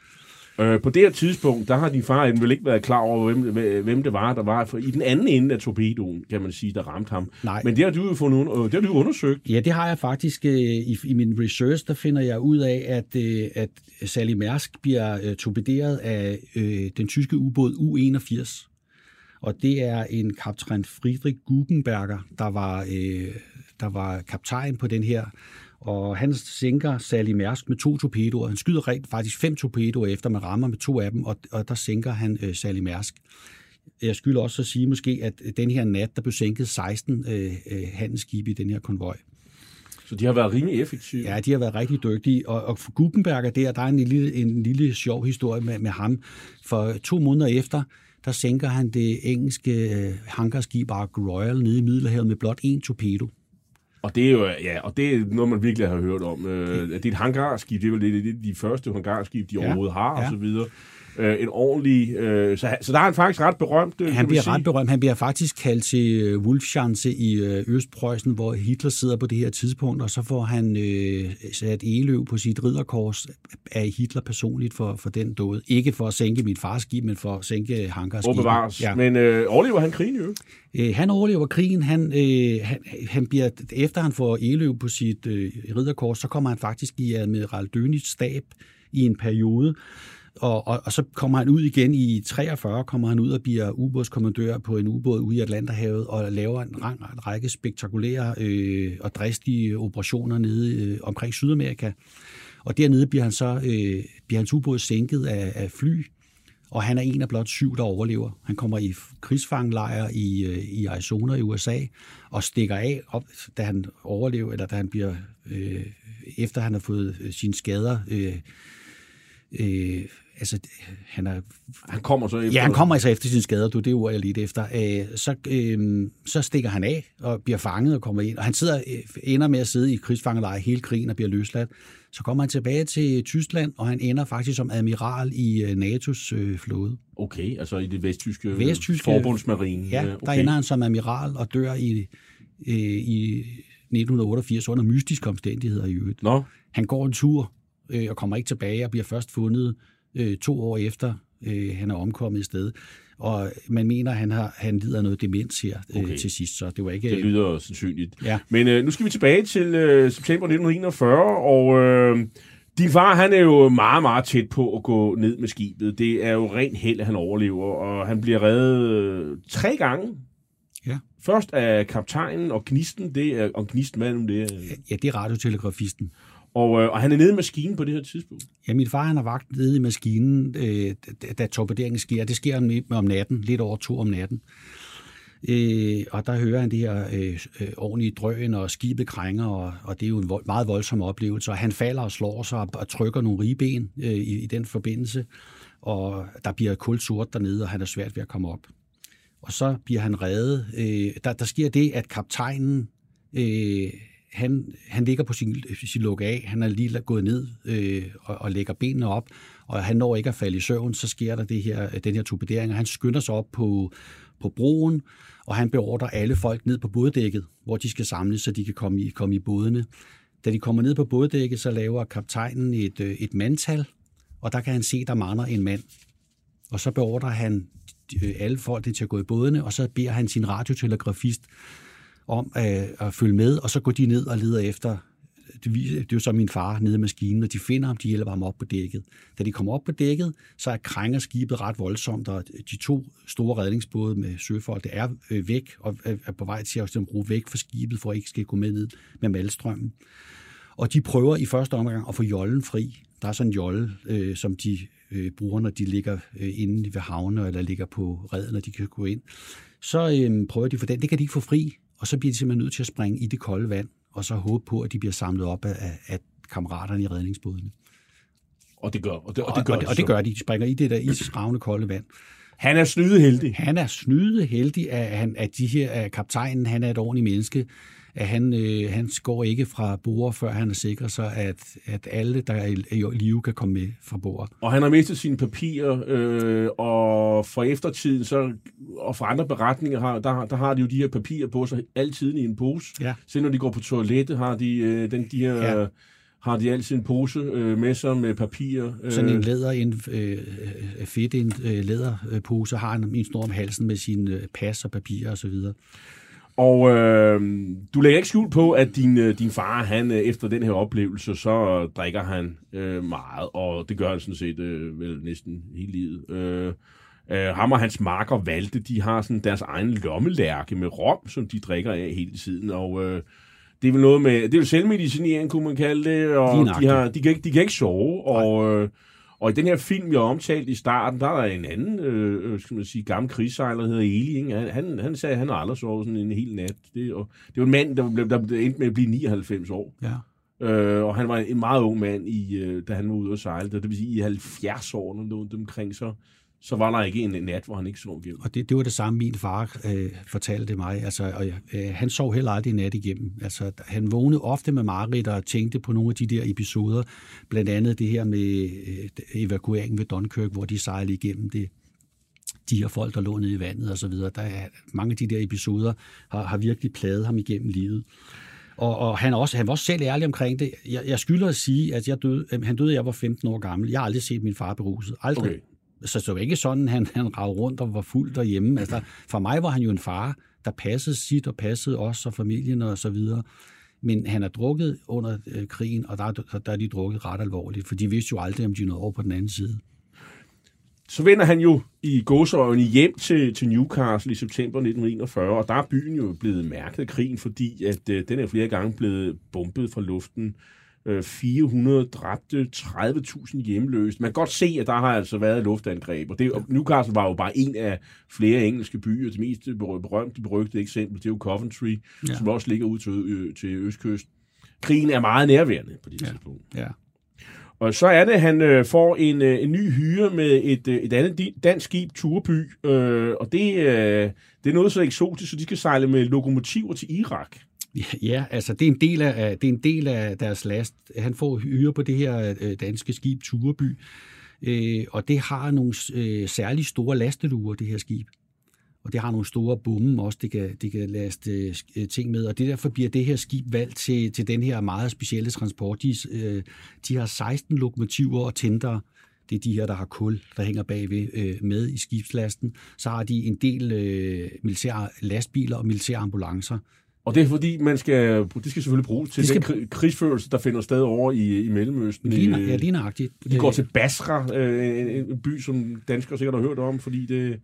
på det her tidspunkt, der har din far vel ikke været klar over, hvem, hvem det var, der var for, i den anden ende af torpedoen, kan man sige, der ramte ham. Nej. Men det har du jo fundet, øh, det har du undersøgt. Ja, det har jeg faktisk. Øh, i, I min research, der finder jeg ud af, at, øh, at Sally Mærsk bliver torpederet af øh, den tyske ubåd U-81. Og det er en kaptajn Friedrich Guggenberger, der var, øh, der var kaptajn på den her og han sænker Sally Mærsk med to torpedoer. Han skyder rent faktisk fem torpedoer efter, man rammer med to af dem, og, og der sænker han øh, Sally Mærsk. Jeg skylder også at sige måske, at den her nat, der blev sænket 16 øh, øh, handelsskibe i den her konvoj. Så de har været rimelig effektive? Ja, de har været rigtig dygtige. Og, og for Guggenberger der, der er en lille, en lille sjov historie med, med ham. For to måneder efter, der sænker han det engelske øh, hangarskib Ark Royal nede i Middelhavet med blot én torpedo. Og det er jo ja, og det er noget, man virkelig har hørt om. Øh, det er et hangarskib, det er vel det, det, de første hangarskib, de ja, overhovedet har, ja. og så videre øh, en ordentlig... Øh, så, så der er han faktisk ret berømt. Øh, han bliver ret berømt. Han bliver faktisk kaldt til øh, Wolfschanze i øh, Østpreussen, hvor Hitler sidder på det her tidspunkt, og så får han øh, sat eløv på sit ridderkors af Hitler personligt for, for den død. Ikke for at sænke mit farskib, men for at sænke hangarskibet. Ja. Men øh, overlever han krigen jo? Øh, han overlever krigen. Han, øh, han, han bliver, efter han får eløv på sit øh, ridderkors, så kommer han faktisk i Admiral Dönitz stab i en periode, og, og, og så kommer han ud igen i 43, kommer han ud og bliver ubådskommandør på en ubåd ude i Atlanterhavet og laver en, rang, en række spektakulære øh, og dristige operationer nede øh, omkring Sydamerika. Og dernede bliver, han så, øh, bliver hans ubåd sænket af, af fly, og han er en af blot syv, der overlever. Han kommer i krigsfanglejre i, øh, i Arizona i USA og stikker af, op, da han overlever, eller da han bliver, øh, efter han har fået øh, sine skader øh, øh, altså, han er... Han kommer så efter... Ja, han kommer altså efter sine skader, du, det ord, jeg lidt efter. Øh, så, øh, så stikker han af og bliver fanget og kommer ind, og han sidder, øh, ender med at sidde i krigsfangelejre hele krigen og bliver løsladt. Så kommer han tilbage til Tyskland, og han ender faktisk som admiral i øh, NATO's øh, flåde. Okay, altså i det vesttyske, vesttyske forbundsmarine. Ja, okay. der ender han som admiral og dør i, øh, i 1988 under mystiske omstændigheder i øvrigt. Nå. Han går en tur øh, og kommer ikke tilbage og bliver først fundet øh, to år efter, øh, han er omkommet i sted. Og man mener, at han, har, han lider noget demens her øh, okay. til sidst, så det var ikke... Det lyder sandsynligt. Ja. Men øh, nu skal vi tilbage til øh, september 1941, og øh, din far, han er jo meget, meget tæt på at gå ned med skibet. Det er jo rent held, at han overlever, og han bliver reddet øh, tre gange. Ja. Først af kaptajnen og gnisten, det er, og gnisten, hvad er det? Er? Ja, det er radiotelegrafisten. Og, øh, og han er nede i maskinen på det her tidspunkt? Ja, min far han har vagt nede i maskinen, øh, da, da torpederingen sker. Det sker om, om natten, lidt over to om natten. Øh, og der hører han det her øh, øh, ordentlige drøn, og skibet krænger, og, og det er jo en vold, meget voldsom oplevelse. Og han falder og slår sig og, og trykker nogle ribben øh, i, i den forbindelse, og der bliver kul sort dernede, og han er svært ved at komme op. Og så bliver han reddet. Øh, der, der sker det, at kaptajnen øh, han, han ligger på sin, sin lukke af. Han er lige gået ned øh, og, og lægger benene op, og han når ikke at falde i søvn. Så sker der det her, den her torpedering, og han skynder sig op på, på broen, og han beordrer alle folk ned på båddækket, hvor de skal samles, så de kan komme i, komme i bådene. Da de kommer ned på båddækket, så laver kaptajnen et, øh, et mandtal, og der kan han se, der mangler en mand. Og så beordrer han øh, alle folk til at gå i bådene, og så beder han sin radiotelegrafist om at, at følge med, og så går de ned og leder efter det, det er jo så min far nede i maskinen, og de finder ham, de hjælper ham op på dækket. Da de kommer op på dækket, så er krænger skibet ret voldsomt, og de to store redningsbåde med søfolk, det er øh, væk og er på vej til at bruge væk fra skibet, for at ikke skal gå med ned med malstrømmen. Og de prøver i første omgang at få jollen fri. Der er sådan en jolle, øh, som de øh, bruger, når de ligger øh, inde ved havne, eller ligger på redden, når de kan gå ind. Så øh, prøver de for den. Det kan de ikke få fri, og så bliver de simpelthen nødt til at springe i det kolde vand, og så håbe på, at de bliver samlet op af, af kammeraterne i redningsbådene. Og det gør, og det, og det gør, og, og, og det gør de. De springer i det der isravne kolde vand. Han er snydeheldig. Han er snydeheldig, at, han, at de her, at kaptajnen han er et ordentligt menneske at han, øh, han går ikke fra bord, før han er sikker sig, at, at alle, der er i live, kan komme med fra bord. Og han har mistet sine papirer, øh, og for eftertiden, så, og for andre beretninger, har, der, der har de jo de her papirer på sig altid i en pose. Ja. Så når de går på toilettet, har de, øh, den, de her... Ja har de altid en pose øh, med sig med papir. Øh. Sådan en læder, en øh, fedt en øh, læderpose har han en stor om halsen med sine øh, pas og papirer osv. Og og øh, du lægger ikke skjul på, at din, øh, din far, han øh, efter den her oplevelse, så drikker han øh, meget, og det gør han sådan set øh, vel næsten hele livet. Øh, øh, ham og hans marker valgte, de har sådan deres egen lommelærke med rom, som de drikker af hele tiden, og øh, det er vel noget med, det er jo selvmedicinering, kunne man kalde det, og de, har, de, kan ikke, de kan ikke sove, og... Øh, og i den her film, jeg omtalt i starten, der er der en anden, øh, øh skal man sige, gammel krigssejler, der hedder Eli. Ikke? Han, han, sagde, at han aldrig sovet sådan en hel nat. Det, og, det var en mand, der, blev, der endte med at blive 99 år. Ja. Øh, og han var en meget ung mand, i, øh, da han var ude og sejle. Det vil sige, i 70 år, når det omkring, så, så var der ikke en nat, hvor han ikke sov igennem. Og det, det var det samme, min far øh, fortalte mig. Altså, og, øh, han sov heller aldrig nat igennem. Altså, han vågnede ofte med mareridt og tænkte på nogle af de der episoder. Blandt andet det her med øh, evakueringen ved Dunkirk, hvor de sejlede igennem det de her folk, der lå nede i vandet og så videre. Der er, mange af de der episoder har, har virkelig pladet ham igennem livet. Og, og han, også, han var også selv ærlig omkring det. Jeg, jeg skylder at sige, at jeg døde, han døde, jeg var 15 år gammel. Jeg har aldrig set min far beruset. Aldrig. Okay. Så det var ikke sådan, han, han rav rundt og var fuld derhjemme. Altså, for mig var han jo en far, der passede sit og passede os og familien og så videre. Men han er drukket under øh, krigen, og der, der, der er de drukket ret alvorligt, for de vidste jo aldrig, om de nåede over på den anden side. så vender han jo i godsøjne hjem til, til Newcastle i september 1941, og der er byen jo blevet mærket af krigen, fordi at øh, den er flere gange blevet bombet fra luften. Øh, 400 dræbte, 30.000 hjemløse. Man kan godt se, at der har altså været luftangreb, og, det, og Newcastle var jo bare en af flere engelske byer. Det mest berømte, berygte eksempel, det er jo Coventry, ja. som også ligger ud til, ø, til østkysten. Krigen er meget nærværende på det Ja. tidspunkt. Ja. Og så er det, at han øh, får en, øh, en ny hyre med et, øh, et andet dansk skib, Turby. Øh, og det, øh, det er noget så eksotisk, så de skal sejle med lokomotiver til Irak. (laughs) Ja, altså det er en del af, det er en del af deres last. Han får hyre på det her øh, danske skib Tureby, øh, og det har nogle øh, særligt store lasteluger, det her skib. Og det har nogle store bomme også, det kan, det kan laste øh, ting med. Og det derfor bliver det her skib valgt til, til den her meget specielle transport. De, øh, de har 16 lokomotiver og tænder. Det er de her, der har kul, der hænger bagved øh, med i skibslasten. Så har de en del øh, militære lastbiler og militære ambulancer. Og det er fordi, man skal, det skal selvfølgelig bruges til den skal- kri- krigsførelse, der finder sted over i, i Mellemøsten. Lige, Øh, ja, lige nøjagtigt. De går til Basra, øh, en, by, som danskere sikkert har hørt om, fordi det,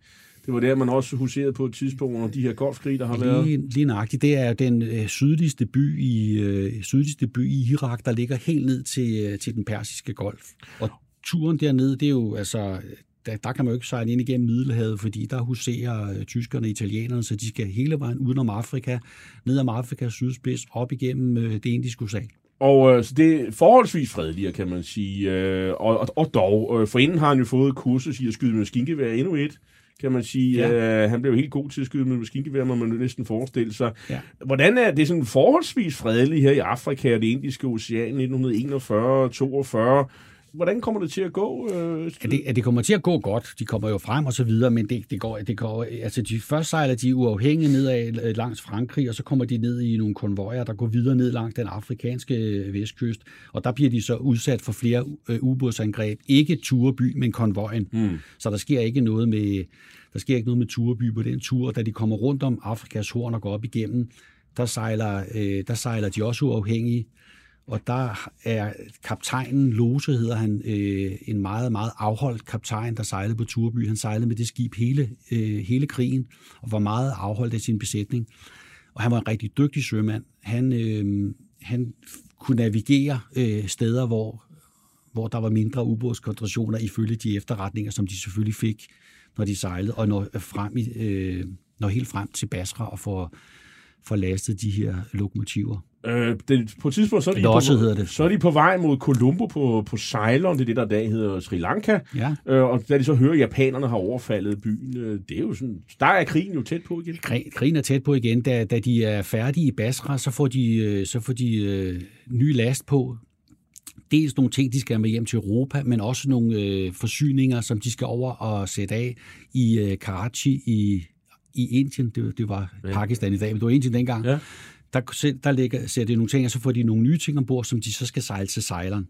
det var der, man også huserede på et tidspunkt under de her golfkrig, der har været. Lige, lige nøjagtigt. Det er den øh, sydligste by i øh, sydligste by i Irak, der ligger helt ned til, øh, til den persiske golf. Og turen derned, det er jo altså der, der kan man jo ikke sejle ind igennem Middelhavet, fordi der huserer øh, tyskerne og italienerne, så de skal hele vejen udenom Afrika, ned om Afrikas sydspids, op igennem øh, det indiske ocean. Og øh, så det er forholdsvis fredeligere, kan man sige. Øh, og, og, og dog, øh, for inden har han jo fået et kursus i at skyde med maskingevær endnu et, kan man sige. Ja. Øh, han blev helt god til at skyde med maskingevær, må man jo næsten forestille sig. Ja. Hvordan er det sådan forholdsvis fredeligt her i Afrika og det indiske ocean 1941-42? Hvordan kommer det til at gå? Øh, At det, at det kommer til at gå godt, de kommer jo frem og så videre, men det, det går, det går, altså de først sejler de uafhængigt nedad øh, langs Frankrig, og så kommer de ned i nogle konvojer, der går videre ned langs den afrikanske øh, vestkyst, og der bliver de så udsat for flere øh, ubådsangreb. Ikke Tureby, men konvojen. Mm. Så der sker ikke noget med, der sker ikke noget med Tureby på den tur, da de kommer rundt om Afrikas horn og går op igennem, der sejler, øh, der sejler de også uafhængige, og der er kaptajnen, Lose hedder han, øh, en meget, meget afholdt kaptajn, der sejlede på Turby. Han sejlede med det skib hele, øh, hele krigen, og var meget afholdt af sin besætning. Og han var en rigtig dygtig sømand. Han, øh, han kunne navigere øh, steder, hvor, hvor der var mindre ubådskoncentrationer, ifølge de efterretninger, som de selvfølgelig fik, når de sejlede, og når, frem i, øh, når helt frem til Basra og får, får lastet de her lokomotiver. Øh, det, på et tidspunkt, så er, de Losset på, hedder det. så er de på vej mod Colombo på, på Ceylon, det er det, der i dag hedder Sri Lanka. Ja. Øh, og da de så hører, at japanerne har overfaldet byen, øh, det er jo sådan, der er krigen jo tæt på igen. Kri- Krigen er tæt på igen. Da, da de er færdige i Basra, så får de, øh, så får de øh, ny last på. Dels nogle ting, de skal have med hjem til Europa, men også nogle øh, forsyninger, som de skal over og sætte af i øh, Karachi i, i Indien. Det, det var Ja. Pakistan i dag, men det var Indien dengang. Ja. Der, der ligger, ser det nogle ting, og så får de nogle nye ting ombord, som de så skal sejle til Ceylon.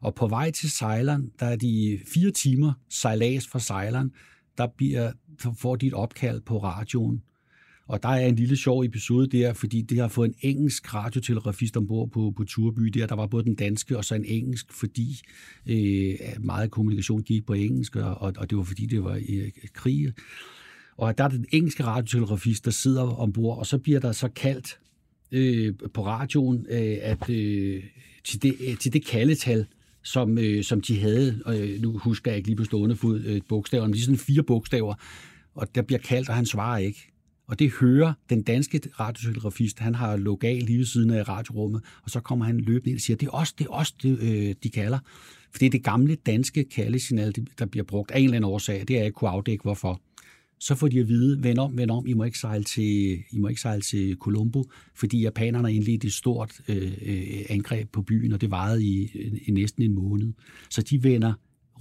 Og på vej til Ceylon, der er de fire timer sejlads fra Ceylon, der, bliver, der får de et opkald på radioen. Og der er en lille sjov episode der, fordi det har fået en engelsk radiotelegrafist ombord på, på Turby der. Der var både den danske og så en engelsk, fordi øh, meget kommunikation gik på engelsk, og, og, og det var fordi, det var øh, krig. Og der er den engelske radiotelegrafist, der sidder ombord, og så bliver der så kaldt øh, på radioen, øh, at øh, til, det, øh, til det kaldetal, som, øh, som de havde, øh, nu husker jeg ikke lige på stående fod øh, bogstaverne, men de er sådan fire bogstaver, og der bliver kaldt, og han svarer ikke. Og det hører den danske radiotelegrafist, han har lokal lige ved siden af radiorummet, og så kommer han løbende ind og siger, det er os, det er os, det, øh, de kalder. For det er det gamle danske kaldesignal, der bliver brugt af en eller anden årsag, det er jeg ikke kunne afdække, hvorfor så får de at vide, vend om, vend om, I må ikke sejle til, I må ikke sejle til Colombo, fordi japanerne indledte et stort øh, øh, angreb på byen, og det varede i, øh, i næsten en måned. Så de vender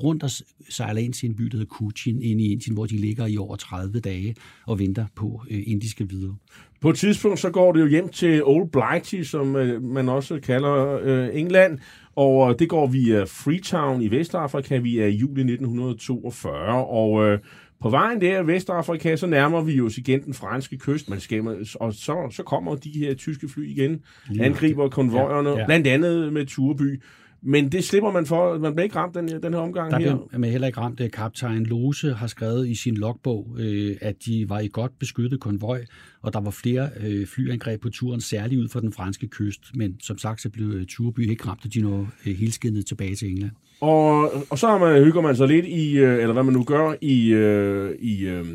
rundt og sejler ind til en by, der hedder Kuchin, ind i Indien, hvor de ligger i over 30 dage og venter på øh, indiske videre. På et tidspunkt, så går det jo hjem til Old Blighty, som øh, man også kalder øh, England, og øh, det går via Freetown i Vestafrika via juli 1942, og øh, på vejen der i Vestafrika, så nærmer vi os igen den franske kyst, man skal, og så, så kommer de her tyske fly igen, angriber konvojerne, ja. ja. blandt andet med Turby. Men det slipper man for. Man bliver ikke ramt den, den her omgang Der her. blev man heller ikke ramt. Kaptajn Lose har skrevet i sin logbog, øh, at de var i godt beskyttet konvoj, og der var flere øh, flyangreb på turen, særligt ud fra den franske kyst. Men som sagt, så blev øh, Turby ikke ramt, og de nåede øh, helskindet tilbage til England. Og, og så har man, hygger man sig lidt i, øh, eller hvad man nu gør, i, øh, i, øh,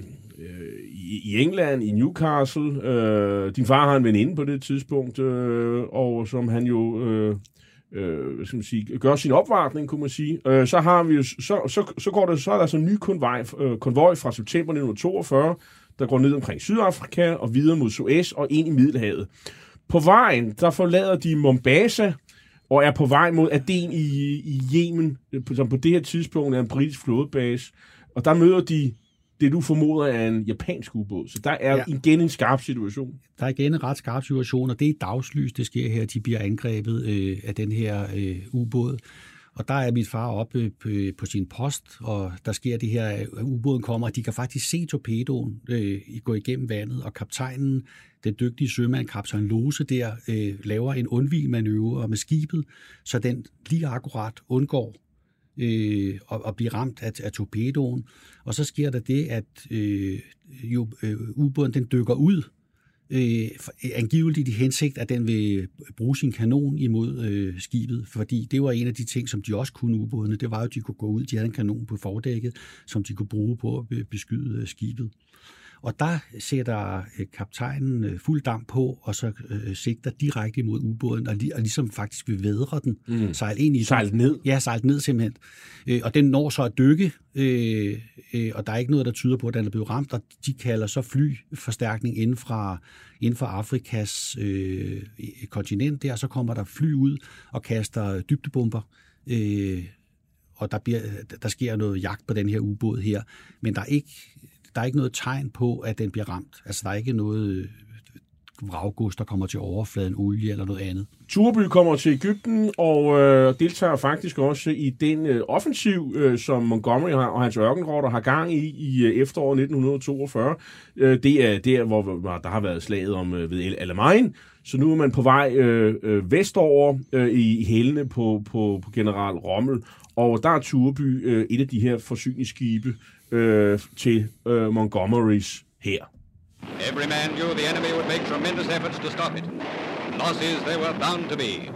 i, i England, i Newcastle. Øh, din far har en veninde på det tidspunkt, øh, og som han jo... Øh, øh, hvad skal man sige, gør sin opvartning, kunne man sige. Øh, så har vi jo, så, så, så går der, så er der så en ny konvoj, øh, konvoj fra september 1942, der går ned omkring Sydafrika og videre mod Suez og ind i Middelhavet. På vejen, der forlader de Mombasa, og er på vej mod Aden i, i Yemen, øh, som på det her tidspunkt er en britisk flådebase. Og der møder de det, du formoder er en japansk ubåd. Så der er ja. Igen en skarp situation. Der er igen en ret skarp situation, og det er dagslys, det sker her. De bliver angrebet øh, af den her øh, ubåd. Og der er mit far oppe på, på sin post, og der sker det her, at ubåden kommer, og de kan faktisk se torpedoen øh, gå igennem vandet, og kaptajnen, den dygtige sømand, kaptajn Lose der, øh, laver en undvigmanøvre med skibet, så den lige akkurat undgår øh, og, og blive ramt af, af torpedoen. Og så sker der det, at øh, jo, øh, ubåden den dykker ud, øh, øh angiveligt i hensigt, at den vil bruge sin kanon imod øh, skibet, fordi det var en af de ting, som de også kunne ubådene, det var jo, at de kunne gå ud, de havde en kanon på fordækket, som de kunne bruge på at beskyde øh, skibet. Og der sætter øh, kaptajnen øh, fuld damp på, og så øh, sigter direkte imod ubåden, og, li- og ligesom faktisk vil vædre den, mm. sejle ind i den. Sejlet ned. Ja, sejlet ned simpelthen. Øh, og den når så at dykke, øh, øh, og der er ikke noget, der tyder på, at den er blevet ramt, og de kalder så flyforstærkning inden, fra, inden for Afrikas øh, kontinent der, så kommer der fly ud og kaster dybdebomber, øh, og der, bliver, der sker noget jagt på den her ubåd her, men der er ikke, der er ikke noget tegn på, at den bliver ramt. Altså, der er ikke noget øh, vraggods, der kommer til overfladen, olie eller noget andet. Turby kommer til Ægypten og øh, deltager faktisk også i den øh, offensiv, øh, som Montgomery har, og hans ørkenrotter har gang i i øh, efteråret 1942. Øh, det er der, hvor, hvor der har været slaget om øh, ved El Alamein. Så nu er man på vej øh, øh, vestover øh, i, i hælene på, på, på general Rommel. Og der er Turby øh, et af de her forsyningsskibe øh, til øh, Montgomerys her. Every man knew the enemy would make tremendous efforts to stop it. Losses there were bound to be.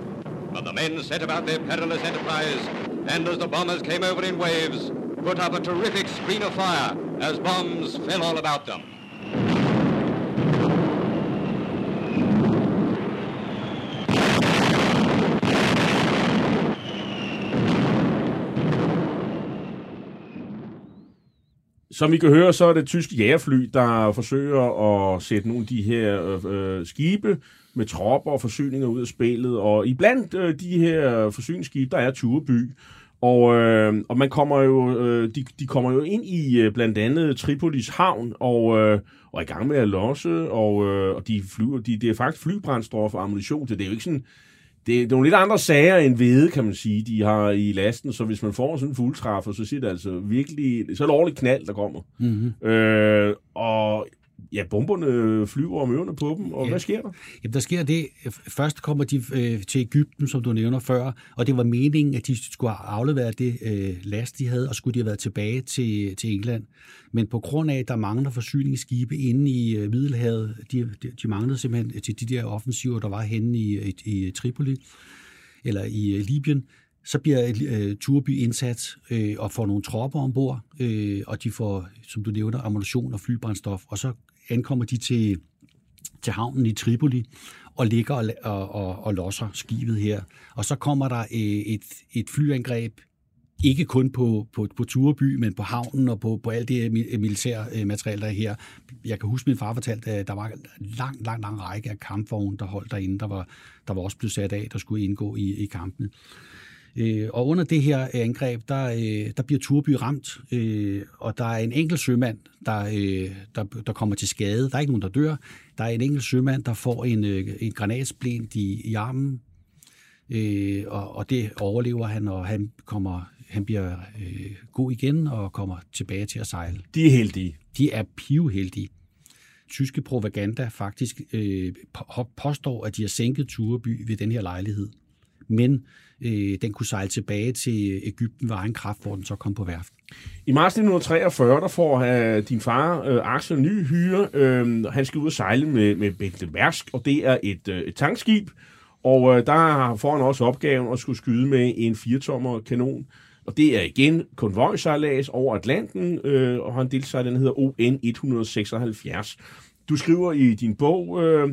But the men set about their perilous enterprise, and as the bombers came over in waves, put up a terrific screen of fire as bombs fell all about them. Som vi kan høre, så er det tyske jægerfly, der forsøger at sætte nogle af de her øh, øh, skibe med tropper og forsyninger ud af spillet. Og iblandt øh, de her forsyningsskibe, der er Tureby. Og, øh, og man kommer jo, øh, de, de kommer jo ind i øh, blandt andet Tripolis havn og, øh, og er i gang med at losse, og, øh, og de flyver, de, det er faktisk flybrændstof og ammunition, så det er jo ikke sådan, det, er nogle lidt andre sager end hvede, kan man sige, de har i lasten, så hvis man får sådan en fuldtræffer, så siger det altså virkelig, så er det ordentligt knald, der kommer. Mm-hmm. Øh, og ja, bomberne flyver om ørerne på dem, og Ja. hvad sker der? Jamen, der sker det. Først kommer de øh, til Ægypten, som du nævner før, og det var meningen, at de skulle have afleveret det øh, last, de havde, og skulle de have været tilbage til, til England. Men på grund af, at der mangler forsyningsskibe inde i øh, Middelhavet, de, de, de manglede simpelthen til de der offensiver, der var henne i, i, i Tripoli, eller i øh, Libyen, så bliver øh, Turby indsat øh, og får nogle tropper ombord, øh, og de får, som du nævner, ammunition og flybrændstof, og så ankommer de til, til havnen i Tripoli og ligger og, og, og, og losser skibet her. Og så kommer der øh, et, et flyangreb, ikke kun på, på, på Tureby, men på havnen og på, på alt det militære øh, materiel, der er her. Jeg kan huske, min far fortalte, at der var en lang, lang, lang række af kampvogne, der holdt derinde, der var, der var også blevet sat af, der skulle indgå i, i kampene. Øh, og under det her angreb, der, øh, der bliver Turby ramt, øh, og der er en enkelt sømand, der, øh, der, der kommer til skade. Der er ikke nogen, der dør. Der er en enkelt sømand, der får en, øh, en granatsplint i, i armen, øh, og, og det overlever han, og han, kommer, han bliver øh, god igen og kommer tilbage til at sejle. De er heldige. De er pivheldige. Tyske propaganda faktisk øh, på- påstår, at de har sænket Tureby ved den her lejlighed men øh, den kunne sejle tilbage til Ægypten ved egen kraft, hvor den så kom på værft. I marts 1943, der får uh, din far, uh, Axel, ny hyre. Uh, han skal ud og sejle med, med Bente Mærsk, og det er et, uh, et tankskib. Og uh, der får han også opgaven at skulle skyde med en 4-tommer kanon. Og det er igen konvojsejlads over Atlanten, uh, og han deltager, den hedder ON 176. Du skriver i din bog, uh,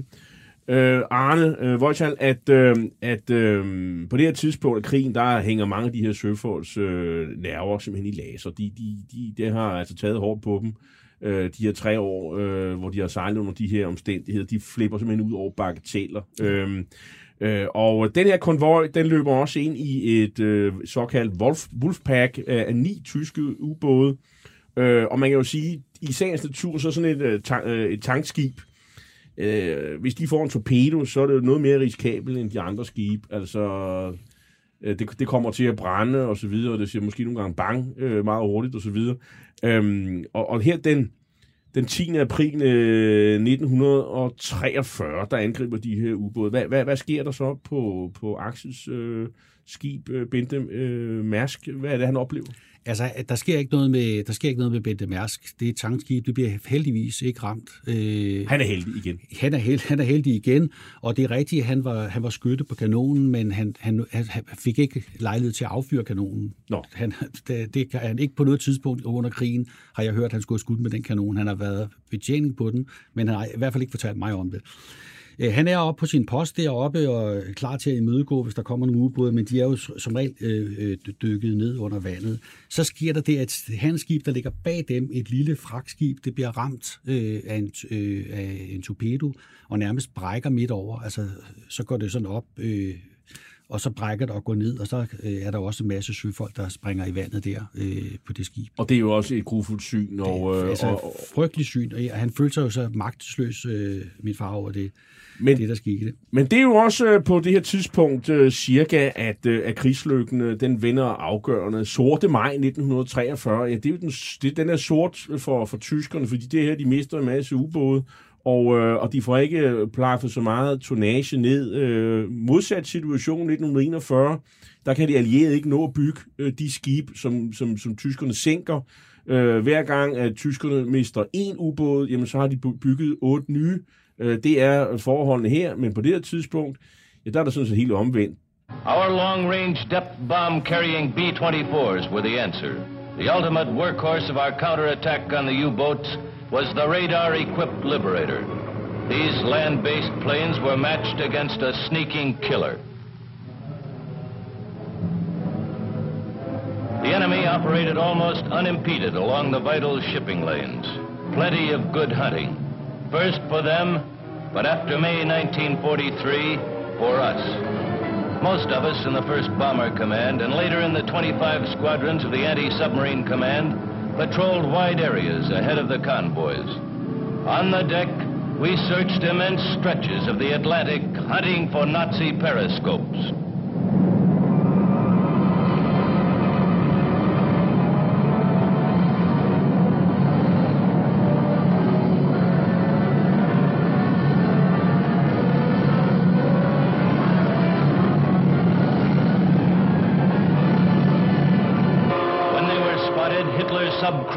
øh, Arne øh, Vojtal, at, øh, at øh, på det her tidspunkt af krigen, der hænger mange af de her søfolks øh, nerver simpelthen i laser. De, de, de, det har altså taget hårdt på dem. Øh, de her tre år, øh, hvor de har sejlet under de her omstændigheder, de flipper simpelthen ud over bagateller. Øh, Øh, og den her konvoj, den løber også ind i et øh, såkaldt Wolf, Wolfpack af, af ni tyske ubåde. Øh, og man kan jo sige, i sagens natur, så sådan et, øh, ta- øh, et tankskib, øh, hvis de får en torpedo, så er det jo noget mere risikabelt end de andre skibe. Altså, øh, det, det kommer til at brænde og så videre, og det siger måske nogle gange bang øh, meget hurtigt og så videre. Øhm, og, og her den, den 10. april øh, 1943, der angriber de her ubåde. Hvad, hvad, hvad sker der så på, på Axels øh, skib, øh, Bente øh, Mærsk? Hvad er det, han oplever? Altså, der sker ikke noget med, der sker ikke noget med Bente Mærsk. Det er et tankskib, det bliver heldigvis ikke ramt. Øh, Han er heldig igen. han er, held, han er heldig igen, og det er rigtigt, han var, han var skytte på kanonen, men han, han, han han fik ikke lejlighed til at affyre kanonen. Nå. Han, (laughs) det, det kan han ikke på noget tidspunkt under krigen, har jeg hørt, at han skulle have skudt med den kanon. Han har været betjening på den, men han har i hvert fald ikke fortalt mig om det. Øh, Han er oppe på sin post deroppe og klar til at imødegå, hvis der kommer nogle ubåde, men de er jo som regel øh, øh dykket ned under vandet. Så sker der det, at et handskib, der ligger bag dem, et lille fragtskib, det bliver ramt øh, af, en, øh, af en torpedo og nærmest brækker midt over. Altså, så går det sådan op, øh, og så brækker det og går ned, og så øh, er der også en masse søfolk, der springer i vandet der øh, på det skib. Og det er jo også et grufuldt syn. Og, Det er øh, altså og, og, frygtelig syn, og han følte sig jo så magtesløs, øh, min far, over det, Men- det der skete. Men det er jo også øh, på det her tidspunkt øh, cirka, at, øh, at krigslykken øh, den vinder afgørende. Sorte maj 1943, ja, det er jo den, det, den er sort for, for tyskerne, fordi det her, de mister en masse ubåde, og, øh, og de får ikke øh, plaffet så meget tonnage ned. Øh, modsat situation 1941, der kan de allierede ikke nå at bygge øh, de skibe, som, som, som tyskerne sænker. Øh, hver gang, at tyskerne mister en ubåd, jamen så har de bygget otte nye. Øh, det er forholdene her, men på det her tidspunkt, ja, der er der sådan set helt omvendt. Our long-range depth bomb-carrying B-24s were the answer. The ultimate workhorse of our counterattack on the U-boats was the radar-equipped Liberator. These land-based planes were matched against a sneaking killer. The enemy operated almost unimpeded along the vital shipping lanes. Plenty of good hunting. First for them, but after May 1943, for us. Most of us in the 1st Bomber Command and later in the 25 squadrons of the Anti-Submarine Command patrolled wide areas ahead of the convoys. On the deck, we searched immense stretches of the Atlantic hunting for Nazi periscopes.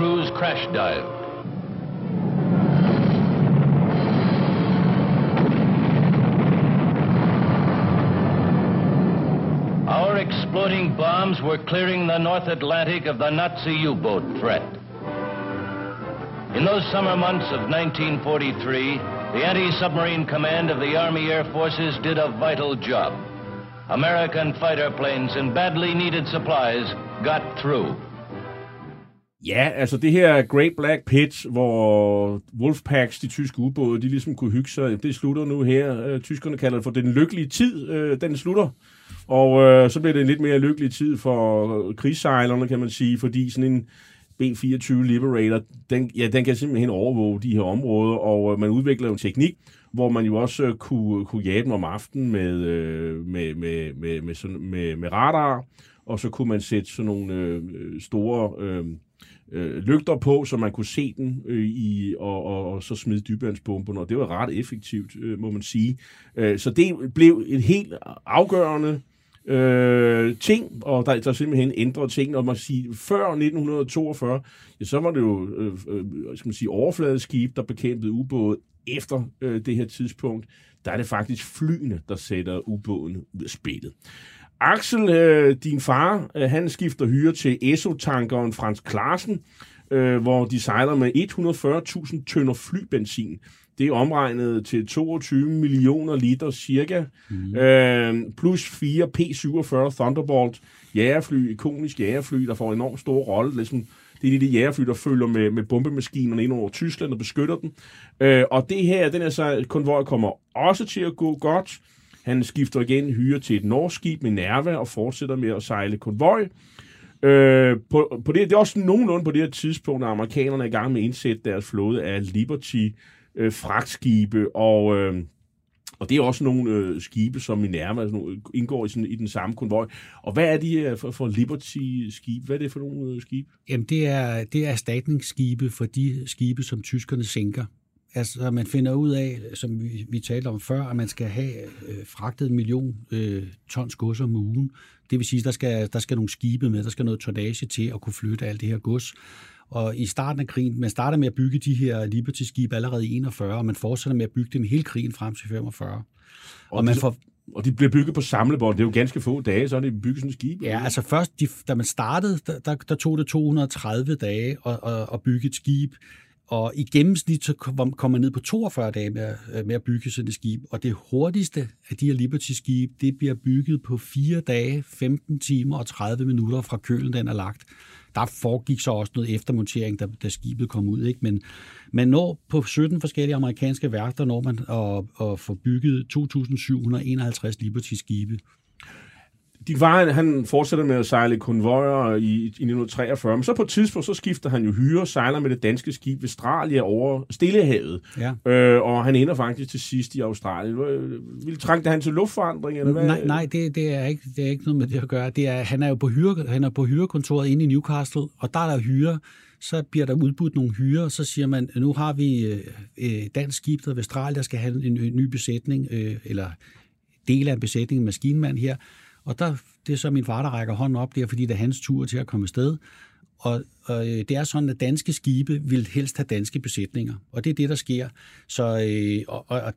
Subcrews crash dived. Our exploding bombs were clearing the North Atlantic of the Nazi U-boat threat. In those summer months of 1943, the Anti-Submarine Command of the Army Air Forces did a vital job. American fighter planes and badly needed supplies got through. Ja, altså det her Great Black Pit, hvor Wolfpacks, de tyske ubåde, de ligesom kunne hygge sig, det slutter nu her. Øh, tyskerne kalder det for den lykkelige tid, øh, den slutter. Og øh, så bliver det en lidt mere lykkelig tid for krigssejlerne, kan man sige, fordi sådan en B-24 Liberator, den, ja, den kan simpelthen overvåge de her områder, og øh, man udvikler jo en teknik, hvor man jo også øh, kunne, kunne jage dem om aftenen med, øh, med, med, med, med, sådan, med, med radar, og så kunne man sætte sådan nogle øh, store øh, øh, lygter på, så man kunne se den øh, i, og, og, og så smide dybvandsbomberne, og det var ret effektivt, øh, må man sige. Øh, så det blev et helt afgørende øh, ting, og der, der simpelthen ændret ting. Og man siger, før 1942, ja, så var det jo øh, øh skal man sige, overfladeskib, der bekæmpede ubåde. Efter øh, det her tidspunkt, der er det faktisk flyene, der sætter ubåden ud af spillet. Axel, øh, din far, øh, han skifter hyre til ESO-tankeren Frans Klarsen, øh, hvor de sejler med 140.000 tønder flybenzin. Det er omregnet til 22 millioner liter cirka, mm. øh, plus fire P-47 Thunderbolt jægerfly, ikonisk jægerfly, der får en enormt stor rolle. Ligesom, det er de, jægerfly, der følger med, med bombemaskinerne ind over Tyskland og beskytter dem. Øh, og det her, den er så konvoj kommer også til at gå godt. Han skifter igen hyre til et norsk skib med Nerva og fortsætter med at sejle konvoj. Øh, på, på det, det er også nogenlunde på det her tidspunkt, at amerikanerne er i gang med at indsætte deres flåde af Liberty øh, fragtskibe, og, øh, og det er også nogle øh, skibe, som i nærmere altså, øh, indgår i, sådan, i den samme konvoj. Og hvad er de her for, for Liberty-skibe? Hvad er det for nogle øh, skibe? Jamen, det er, det er erstatningsskibe for de skibe, som tyskerne sænker. Altså, man finder ud af, som vi, vi talte om før, at man skal have øh, fragtet en million øh, tons gods om ugen. Det vil sige, at der skal, der skal nogle skibe med, der skal noget tonnage til at kunne flytte alt det her gods. Og i starten af krigen, man starter med at bygge de her Liberty-skibe allerede i 41, og man fortsætter med at bygge dem hele krigen frem til 45. Og, og man får, og de bliver bygget på samlebånd. Det er jo ganske få dage, så er det bygget sådan et skib. Ja, altså først, de, da man startede, der, der, der tog det 230 dage at, at, at bygge et skib. Og i gennemsnit så kom man ned på 42 dage med, øh, med at bygge sådan et skib. Og det hurtigste af de her Liberty-skib, det bliver bygget på 4 dage, 15 timer og 30 minutter fra kølen, den er lagt. Der foregik så også noget eftermontering, da, da skibet kom ud. Ikke? Men man når på 17 forskellige amerikanske værfter, når man at, at få bygget 2.751 Liberty-skibe. Din far, han fortsætter med at sejle konvojer i, i 1943, men så på et tidspunkt, så skifter han jo hyre og sejler med det danske skib Vestralia over Stillehavet. Ja. Øh, og han ender faktisk til sidst i Australien. Vil trængte han til luftforandring? Eller hvad? Nej, nej det, det, er ikke, det er ikke noget med det at gøre. Det er, han er jo på, hyre, han er på hyrekontoret inde i Newcastle, og der er der hyre så bliver der udbudt nogle hyre, og så siger man, nu har vi øh, øh dansk skib, der Vestral, der skal have en, en ny besætning, øh, eller del af en besætning, en maskinmand her, og der, det er så min far, der rækker hånden op der, fordi det er hans tur til at komme afsted. Og, og øh, det er sådan, at danske skibe vil helst have danske besætninger, og det er det, der sker. Så, øh, og, og,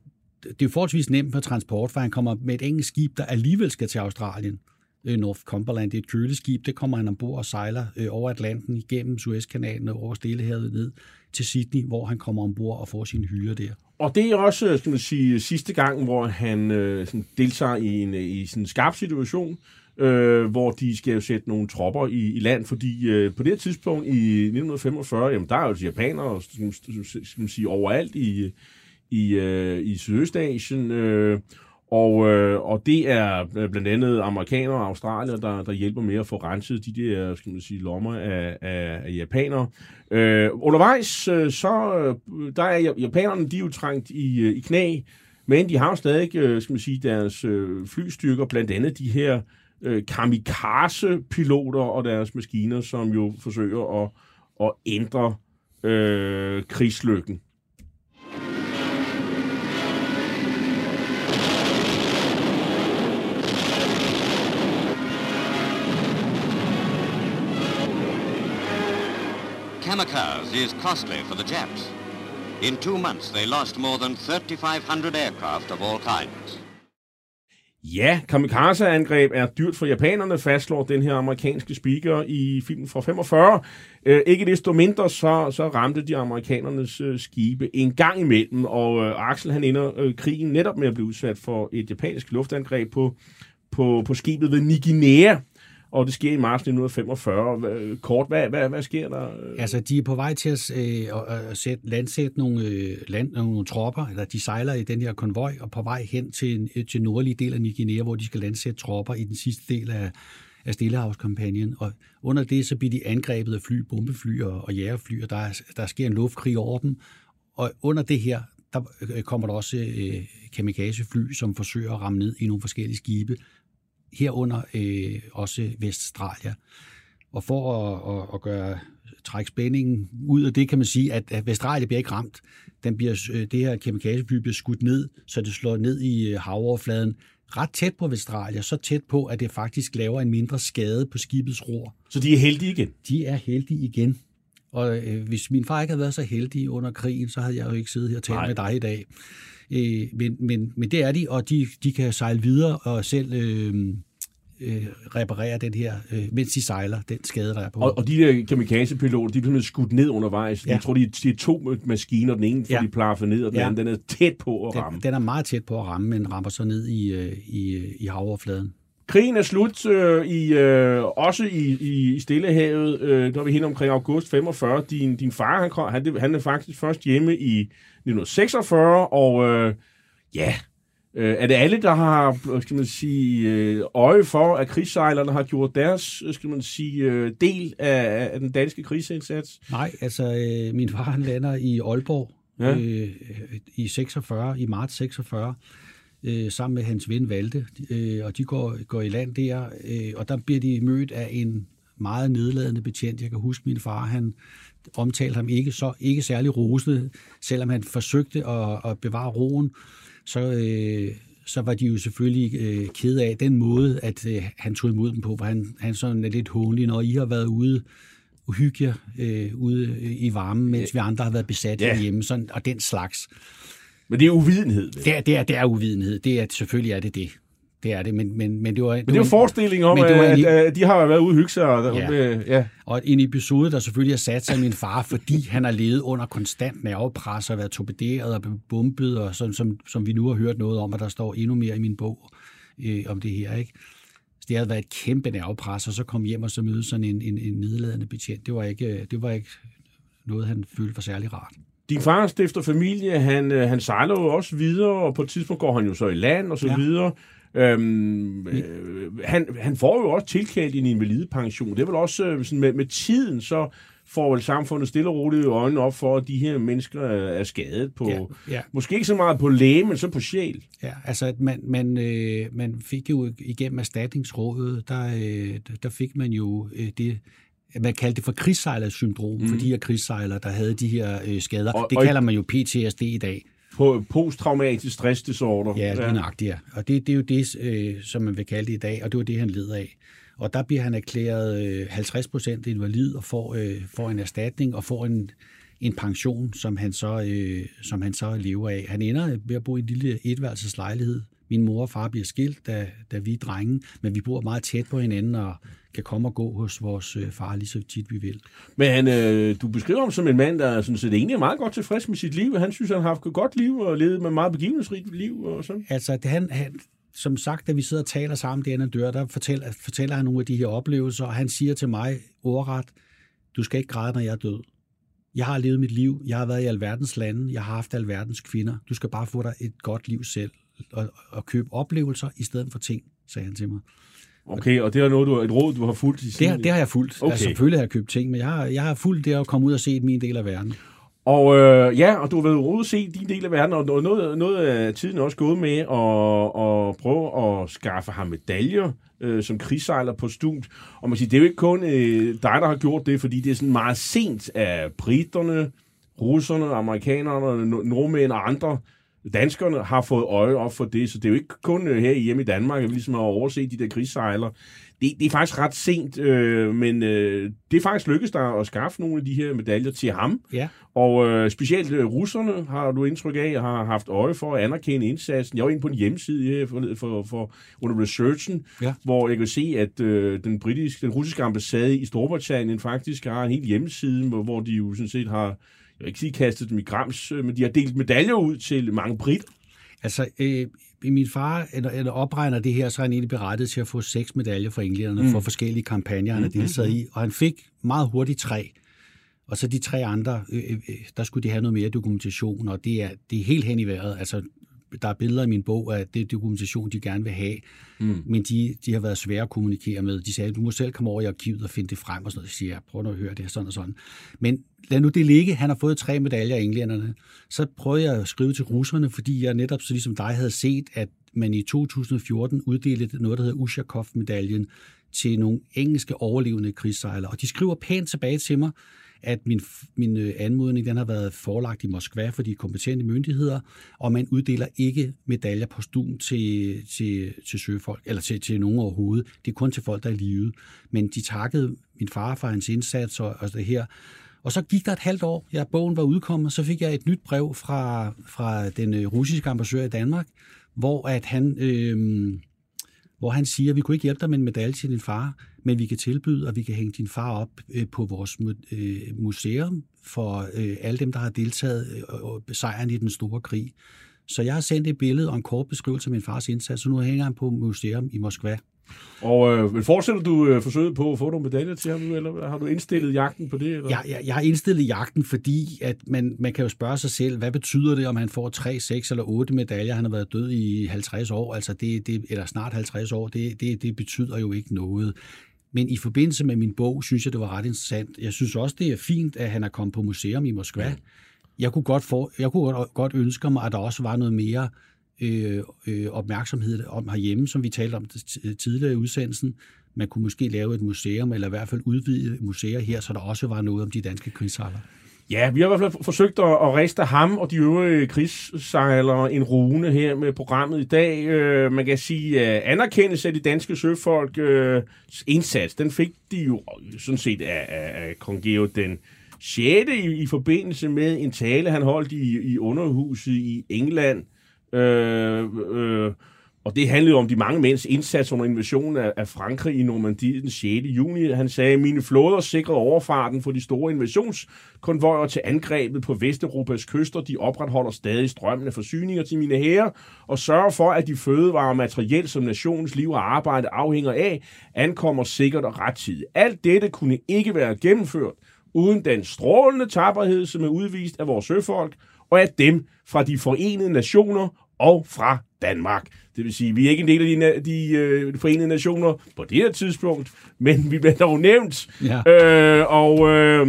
det er forholdsvis nemt på transport, for han kommer med et engelsk skib, der alligevel skal til Australien. Øh, North det er et køleskib, det kommer han ombord og sejler øh, over Atlanten, igennem Suezkanalen og over Stillehavet ned til Sydney, hvor han kommer ombord og får sin hyre der. Og det er også, øh, skal man sige, sidste gang, hvor han øh, sådan deltager i en, øh, i sådan en skarp situation, øh, hvor de skal jo sætte nogle tropper i, i land, fordi øh, på det tidspunkt i 1945, jamen der er jo altså japanere, skal man sige, overalt i, i, øh, i Sydøstasien, øh, og, øh, og det er øh, blandt andet amerikanere og australier, der, der hjælper med at få renset de der skal man sige, lommer af, af, af japanere. Øh, undervejs, øh, så øh, der er japanerne, de er jo trængt i, øh, i knæ, men de har jo stadig skal man sige, deres øh, flystyrker, blandt andet de her øh, kamikaze-piloter og deres maskiner, som jo forsøger at, at ændre øh, krigslykken. Kamikaze is costly for the Japs. In two months, they lost more than 3,500 aircraft of all kinds. Ja, kamikaze-angreb er dyrt for japanerne, fastslår den her amerikanske speaker i filmen fra 45. Øh, ikke desto mindre, så, så ramte de amerikanernes øh, skibe en gang imellem, og øh, Axel han ender øh, krigen netop med at blive udsat for et japansk luftangreb på, på, på skibet ved Niginea og det sker i marts 1945. Kort, hvad, hvad, hvad sker der? Altså, de er på vej til at, øh, at øh, sætte, landsætte nogle, øh, land, nogle tropper, eller de sejler i den her konvoj, og på vej hen til, øh, til nordlige del af Ny Guinea, hvor de skal landsætte tropper i den sidste del af, af Stillehavskampagnen. Og under det, så bliver de angrebet af fly, bombefly og, og jægerfly, og der, der sker en luftkrig over dem. Og under det her, der øh, kommer der også øh, kamikazefly, som forsøger at ramme ned i nogle forskellige skibe, herunder øh, også Veststralia. Og for at, at, at gøre trække spændingen ud af det, kan man sige, at, at Vestralia bliver ikke ramt. Den bliver, øh, det her kamikazefly bliver skudt ned, så det slår ned i øh, havoverfladen ret tæt på Vestralia, så tæt på, at det faktisk laver en mindre skade på skibets ror. Så de er heldige igen? De er heldige igen. Og øh, hvis min far ikke havde været så heldig under krigen, så havde jeg jo ikke siddet her og talt Nej. med dig i dag. Øh, men, men, men det er de, og de, de kan sejle videre og selv øh, øh, reparere den her, øh, mens de sejler, den skade, der er på. Og, og de der kamikazepiloter, de er simpelthen skudt ned undervejs. Ja. Jeg tror, de, de er to maskiner. Den ene får ja. De plaffet ned, og den Ja. anden den er tæt på at ramme. den, den er meget tæt på at ramme, men rammer så ned i, øh, i, øh, i havoverfladen. Krigen er slut øh, i, øh, også i, i Stillehavet, øh, når vi hen omkring august 45. Din, din far, han, kom, han, han er faktisk først hjemme i 1946, og øh, ja, øh, er det alle, der har, skal man sige, øh, øje for, at krigssejlerne har gjort deres, øh, skal man sige, øh, del af, af den danske krigsindsats? Nej, altså øh, min far han lander i Aalborg ja. øh, i 46, i marts 46, øh, sammen med hans ven Valde, øh, og de går, går i land der, øh, og der bliver de mødt af en meget nedladende betjent. Jeg kan huske, min far, han omtalte ham ikke så ikke særlig rosende, selvom han forsøgte at, at bevare roen, så, øh, så var de jo selvfølgelig øh, kede af den måde, at øh, han tog imod dem på, hvor han, han sådan er lidt hånlig, når I har været ude uhygge øh, ude i varmen, mens vi andre har været besat ja. hjemme, sådan, og den slags. Men det er uvidenhed. vel? Det er, det er, det er uvidenhed. Det er, selvfølgelig er det det. Det er det, men, men, men det var... Men det er jo forestilling om, det var at, en- at de har været ude og hygge sig. Og, Ja. det, ja. Og en episode, der selvfølgelig har sat sig min far, fordi han har levet under konstant nervepres og været torpederet og bombet, og som, som, som vi nu har hørt noget om, og der står endnu mere i min bog øh, om det her. Ikke? Så det havde været et kæmpe nervepres, og så kom hjem og så møde sådan en, en, en nedladende betjent. Det var, ikke, det var ikke noget, han følte var særlig rart. Din far stifter familie, han, øh, han sejler jo også videre, og på et tidspunkt går han jo så i land og så ja. Videre. Øhm, øh, han, han får jo også tilkaldt en invalidepension. Det er vel også øh, sådan med, med tiden, så får vel samfundet stille og roligt øjnene op for, at de her mennesker er er skadet på, Ja, ja. måske ikke så meget på læge, men så på sjæl. Ja, altså at man, man, øh, man fik jo igennem erstatningsrådet, der, øh, der fik man jo øh, det, man kaldte det for krigssejlersyndrom, mm. for de her krigssejlere, der havde de her øh, skader. Og- det og- kalder man jo PTSD i dag. På posttraumatisk stressdisorder. Ja, lige nøjagtigt, ja. Og det, det er jo det, øh, som man vil kalde det i dag, og det var det, han led af. Og der bliver han erklæret øh, 50 procent invalid og får, øh, får en erstatning og får en, en pension, som han, så, øh, som han så lever af. Han ender ved at bo i en lille etværelseslejlighed. Min mor og far bliver skilt, da, da vi er drenge, men vi bor meget tæt på hinanden og kan komme og gå hos vores øh, far lige så tit vi vil. Men han, øh, du beskriver ham som en mand, der sådan set egentlig er meget godt tilfreds med sit liv. Han synes, han har haft et godt liv og levet med et meget begivenhedsrigt liv og sådan. Altså, det, han, han, som sagt, da vi sidder og taler sammen, det dør, der fortæller, fortæller han nogle af de her oplevelser, og han siger til mig ordret, du skal ikke græde, når jeg er død. Jeg har levet mit liv, jeg har været i alverdens lande, jeg har haft alverdens kvinder. Du skal bare få dig et godt liv selv, og, og købe oplevelser i stedet for ting, sagde han til mig. Okay, og det er noget, du, et råd, du har fulgt i Det har, det har jeg fulgt. Okay. Altså, selvfølgelig har jeg købt ting, men jeg har, jeg har fulgt det at komme ud og se min del af verden. Og øh, ja, og du har været ude at se din del af verden, og noget, noget af tiden er også gået med at, at prøve at skaffe ham medaljer øh, som krigssejler på stumt. Og man siger, det er jo ikke kun øh, dig, der har gjort det, fordi det er sådan meget sent af britterne, russerne, amerikanerne, no- nordmænd og andre danskerne har fået øje op for det, så det er jo ikke kun øh, her hjemme i Danmark, at vi ligesom har overset de der krigssejler. Det, det er faktisk ret sent, øh, men øh, det er faktisk lykkedes dig at skaffe nogle af de her medaljer til ham. Ja. Og øh, specielt øh, russerne har du indtryk af, har haft øje for at anerkende indsatsen. Jeg var inde på en hjemmeside her for, for, for under researchen, Ja. hvor jeg kan se, at øh, den, britiske, den russiske ambassade i Storbritannien faktisk har en hel hjemmeside, hvor, hvor de jo sådan set har, jeg vil ikke sige kastet dem i grams, øh, men de har delt medaljer ud til mange britter. Altså, øh, min far eller, eller opregner det her, så er han egentlig berettet til at få seks medaljer fra englænderne mm. for forskellige kampagner, han har deltaget i. Og han fik meget hurtigt tre. Og så de tre andre, øh, øh, der skulle de have noget mere dokumentation, og det er, det er helt hen i vejret. Altså, der er billeder i min bog af det dokumentation, de gerne vil have, mm. men de, de har været svære at kommunikere med. De sagde, du må selv komme over i arkivet og finde det frem, og sådan noget. Så siger jeg, prøv nu at høre det her, sådan og sådan. Men lad nu det ligge. Han har fået tre medaljer af englænderne. Så prøvede jeg at skrive til russerne, fordi jeg netop, så ligesom dig, havde set, at man i 2014 uddelte noget, der hedder Ushakov-medaljen til nogle engelske overlevende krigssejlere. Og de skriver pænt tilbage til mig, at min, min øh, anmodning den har været forelagt i Moskva for de kompetente myndigheder, og man uddeler ikke medaljer på stuen til, til, til søfolk, eller til, til nogen overhovedet. Det er kun til folk, der er i livet. Men de takkede min far for hans indsats og, og det her. Og så gik der et halvt år, ja, bogen var udkommet, så fik jeg et nyt brev fra, fra den øh, russiske ambassadør i Danmark, hvor at han... Øh, hvor han siger, at vi kunne ikke hjælpe dig med en medalje til din far, men vi kan tilbyde, at vi kan hænge din far op øh, på vores øh, museum for øh, alle dem, der har deltaget i sejren i den store krig. Så jeg har sendt et billede og en kort beskrivelse af min fars indsats, så nu hænger han på museum i Moskva. Og øh, fortsætter du øh, forsøget på at få nogle medaljer til ham, eller har du indstillet jagten på det? Eller? Jeg, jeg, jeg har indstillet jagten, fordi at man, man kan jo spørge sig selv, hvad betyder det, om han får 3, 6 eller 8 medaljer? Han har været død i 50 år, altså det, det, eller snart 50 år. Det, det, det betyder jo ikke noget. Men i forbindelse med min bog, synes jeg, det var ret interessant. Jeg synes også, det er fint, at han er kommet på museum i Moskva. Ja. Jeg kunne godt, for, jeg kunne godt ønske mig, at der også var noget mere øh, øh, opmærksomhed om herhjemme, som vi talte om tidligere i udsendelsen. Man kunne måske lave et museum, eller i hvert fald udvide museer her, så der også var noget om de danske krigssejlere. Ja, vi har i hvert fald forsøgt at, at riste ham og de øvrige krigssejlere en rune her med programmet i dag. Øh, man kan sige, at anerkendelse af de danske søfolk øh, indsats, den fik de jo sådan set af, af, af kong Geo den 6. I, i forbindelse med en tale, han holdt i, i underhuset i England Øh, øh, og det handlede om de mange mænds indsats under invasionen af, af Frankrig i Normandiet den 6. juni. Han sagde, mine flåder sikrede overfarten for de store invasionskonvojer til angrebet på Vesteuropas kyster. De opretholder stadig strømmende forsyninger til mine hære og sørger for, at de fødevarer og materiel, som nationens liv og arbejde afhænger af, ankommer sikkert og rettidigt. Alt dette kunne ikke være gennemført uden den strålende tapperhed, som er udvist af vores søfolk, og af dem fra de forenede nationer og fra Danmark. Det vil sige, vi er ikke en del af de, de øh, forenede nationer på det her tidspunkt, men vi bliver dog nævnt. Ja. Øh, og øh,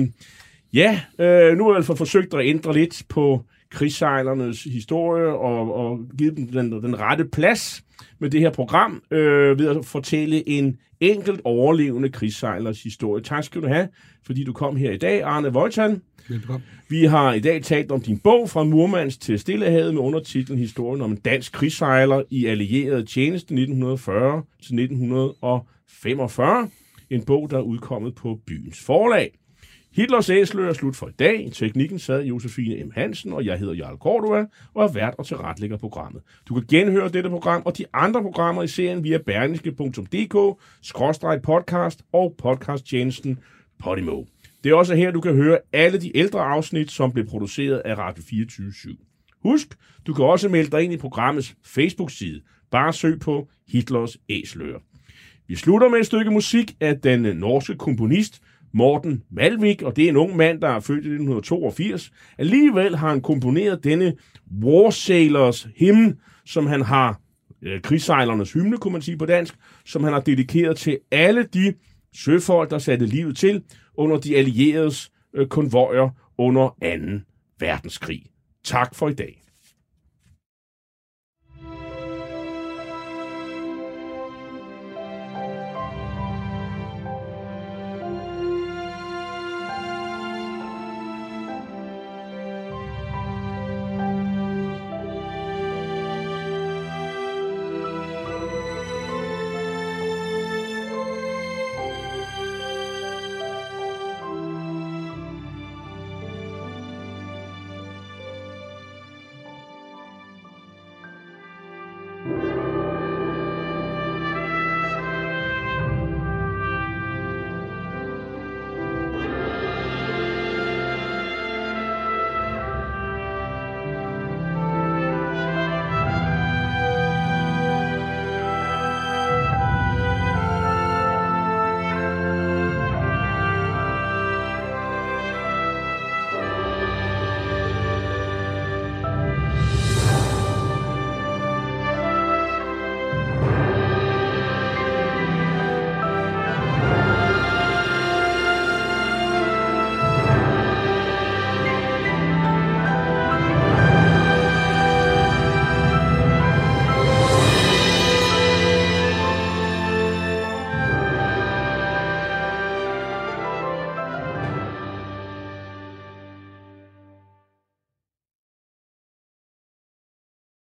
ja, øh, nu har jeg altså forsøgt at ændre lidt på krigssejlernes historie og, og give dem den, den rette plads med det her program øh, ved at fortælle en enkelt overlevende krigssejlers historie. Tak skal du have, fordi du kom her i dag, Arne Vojtan. Velkommen. Vi har i dag talt om din bog fra Murmans til Stillehavet med undertitlen Historien om en dansk krigssejler i allieret tjeneste 1940 til 1945. En bog, der er udkommet på byens forlag. Hitlers æsler er slut for i dag. I teknikken sad Josefine M. Hansen, og jeg hedder Jarl Cordova, og er vært og tilretlægger programmet. Du kan genhøre dette program og de andre programmer i serien via berlingske.dk, podcast og podcasttjenesten Podimo. Det er også her, du kan høre alle de ældre afsnit, som blev produceret af Radio 24 /7. Husk, du kan også melde dig ind i programmets Facebook-side. Bare søg på Hitlers Æsler. Vi slutter med et stykke musik af den norske komponist Morten Malvik, og det er en ung mand, der er født i 1982. Alligevel har han komponeret denne War Sailors hymn, som han har, øh, krigssejlernes hymne, kunne man sige på dansk, som han har dedikeret til alle de søfolk, der satte livet til under de allieredes øh, konvojer under 2. verdenskrig. Tak for i dag.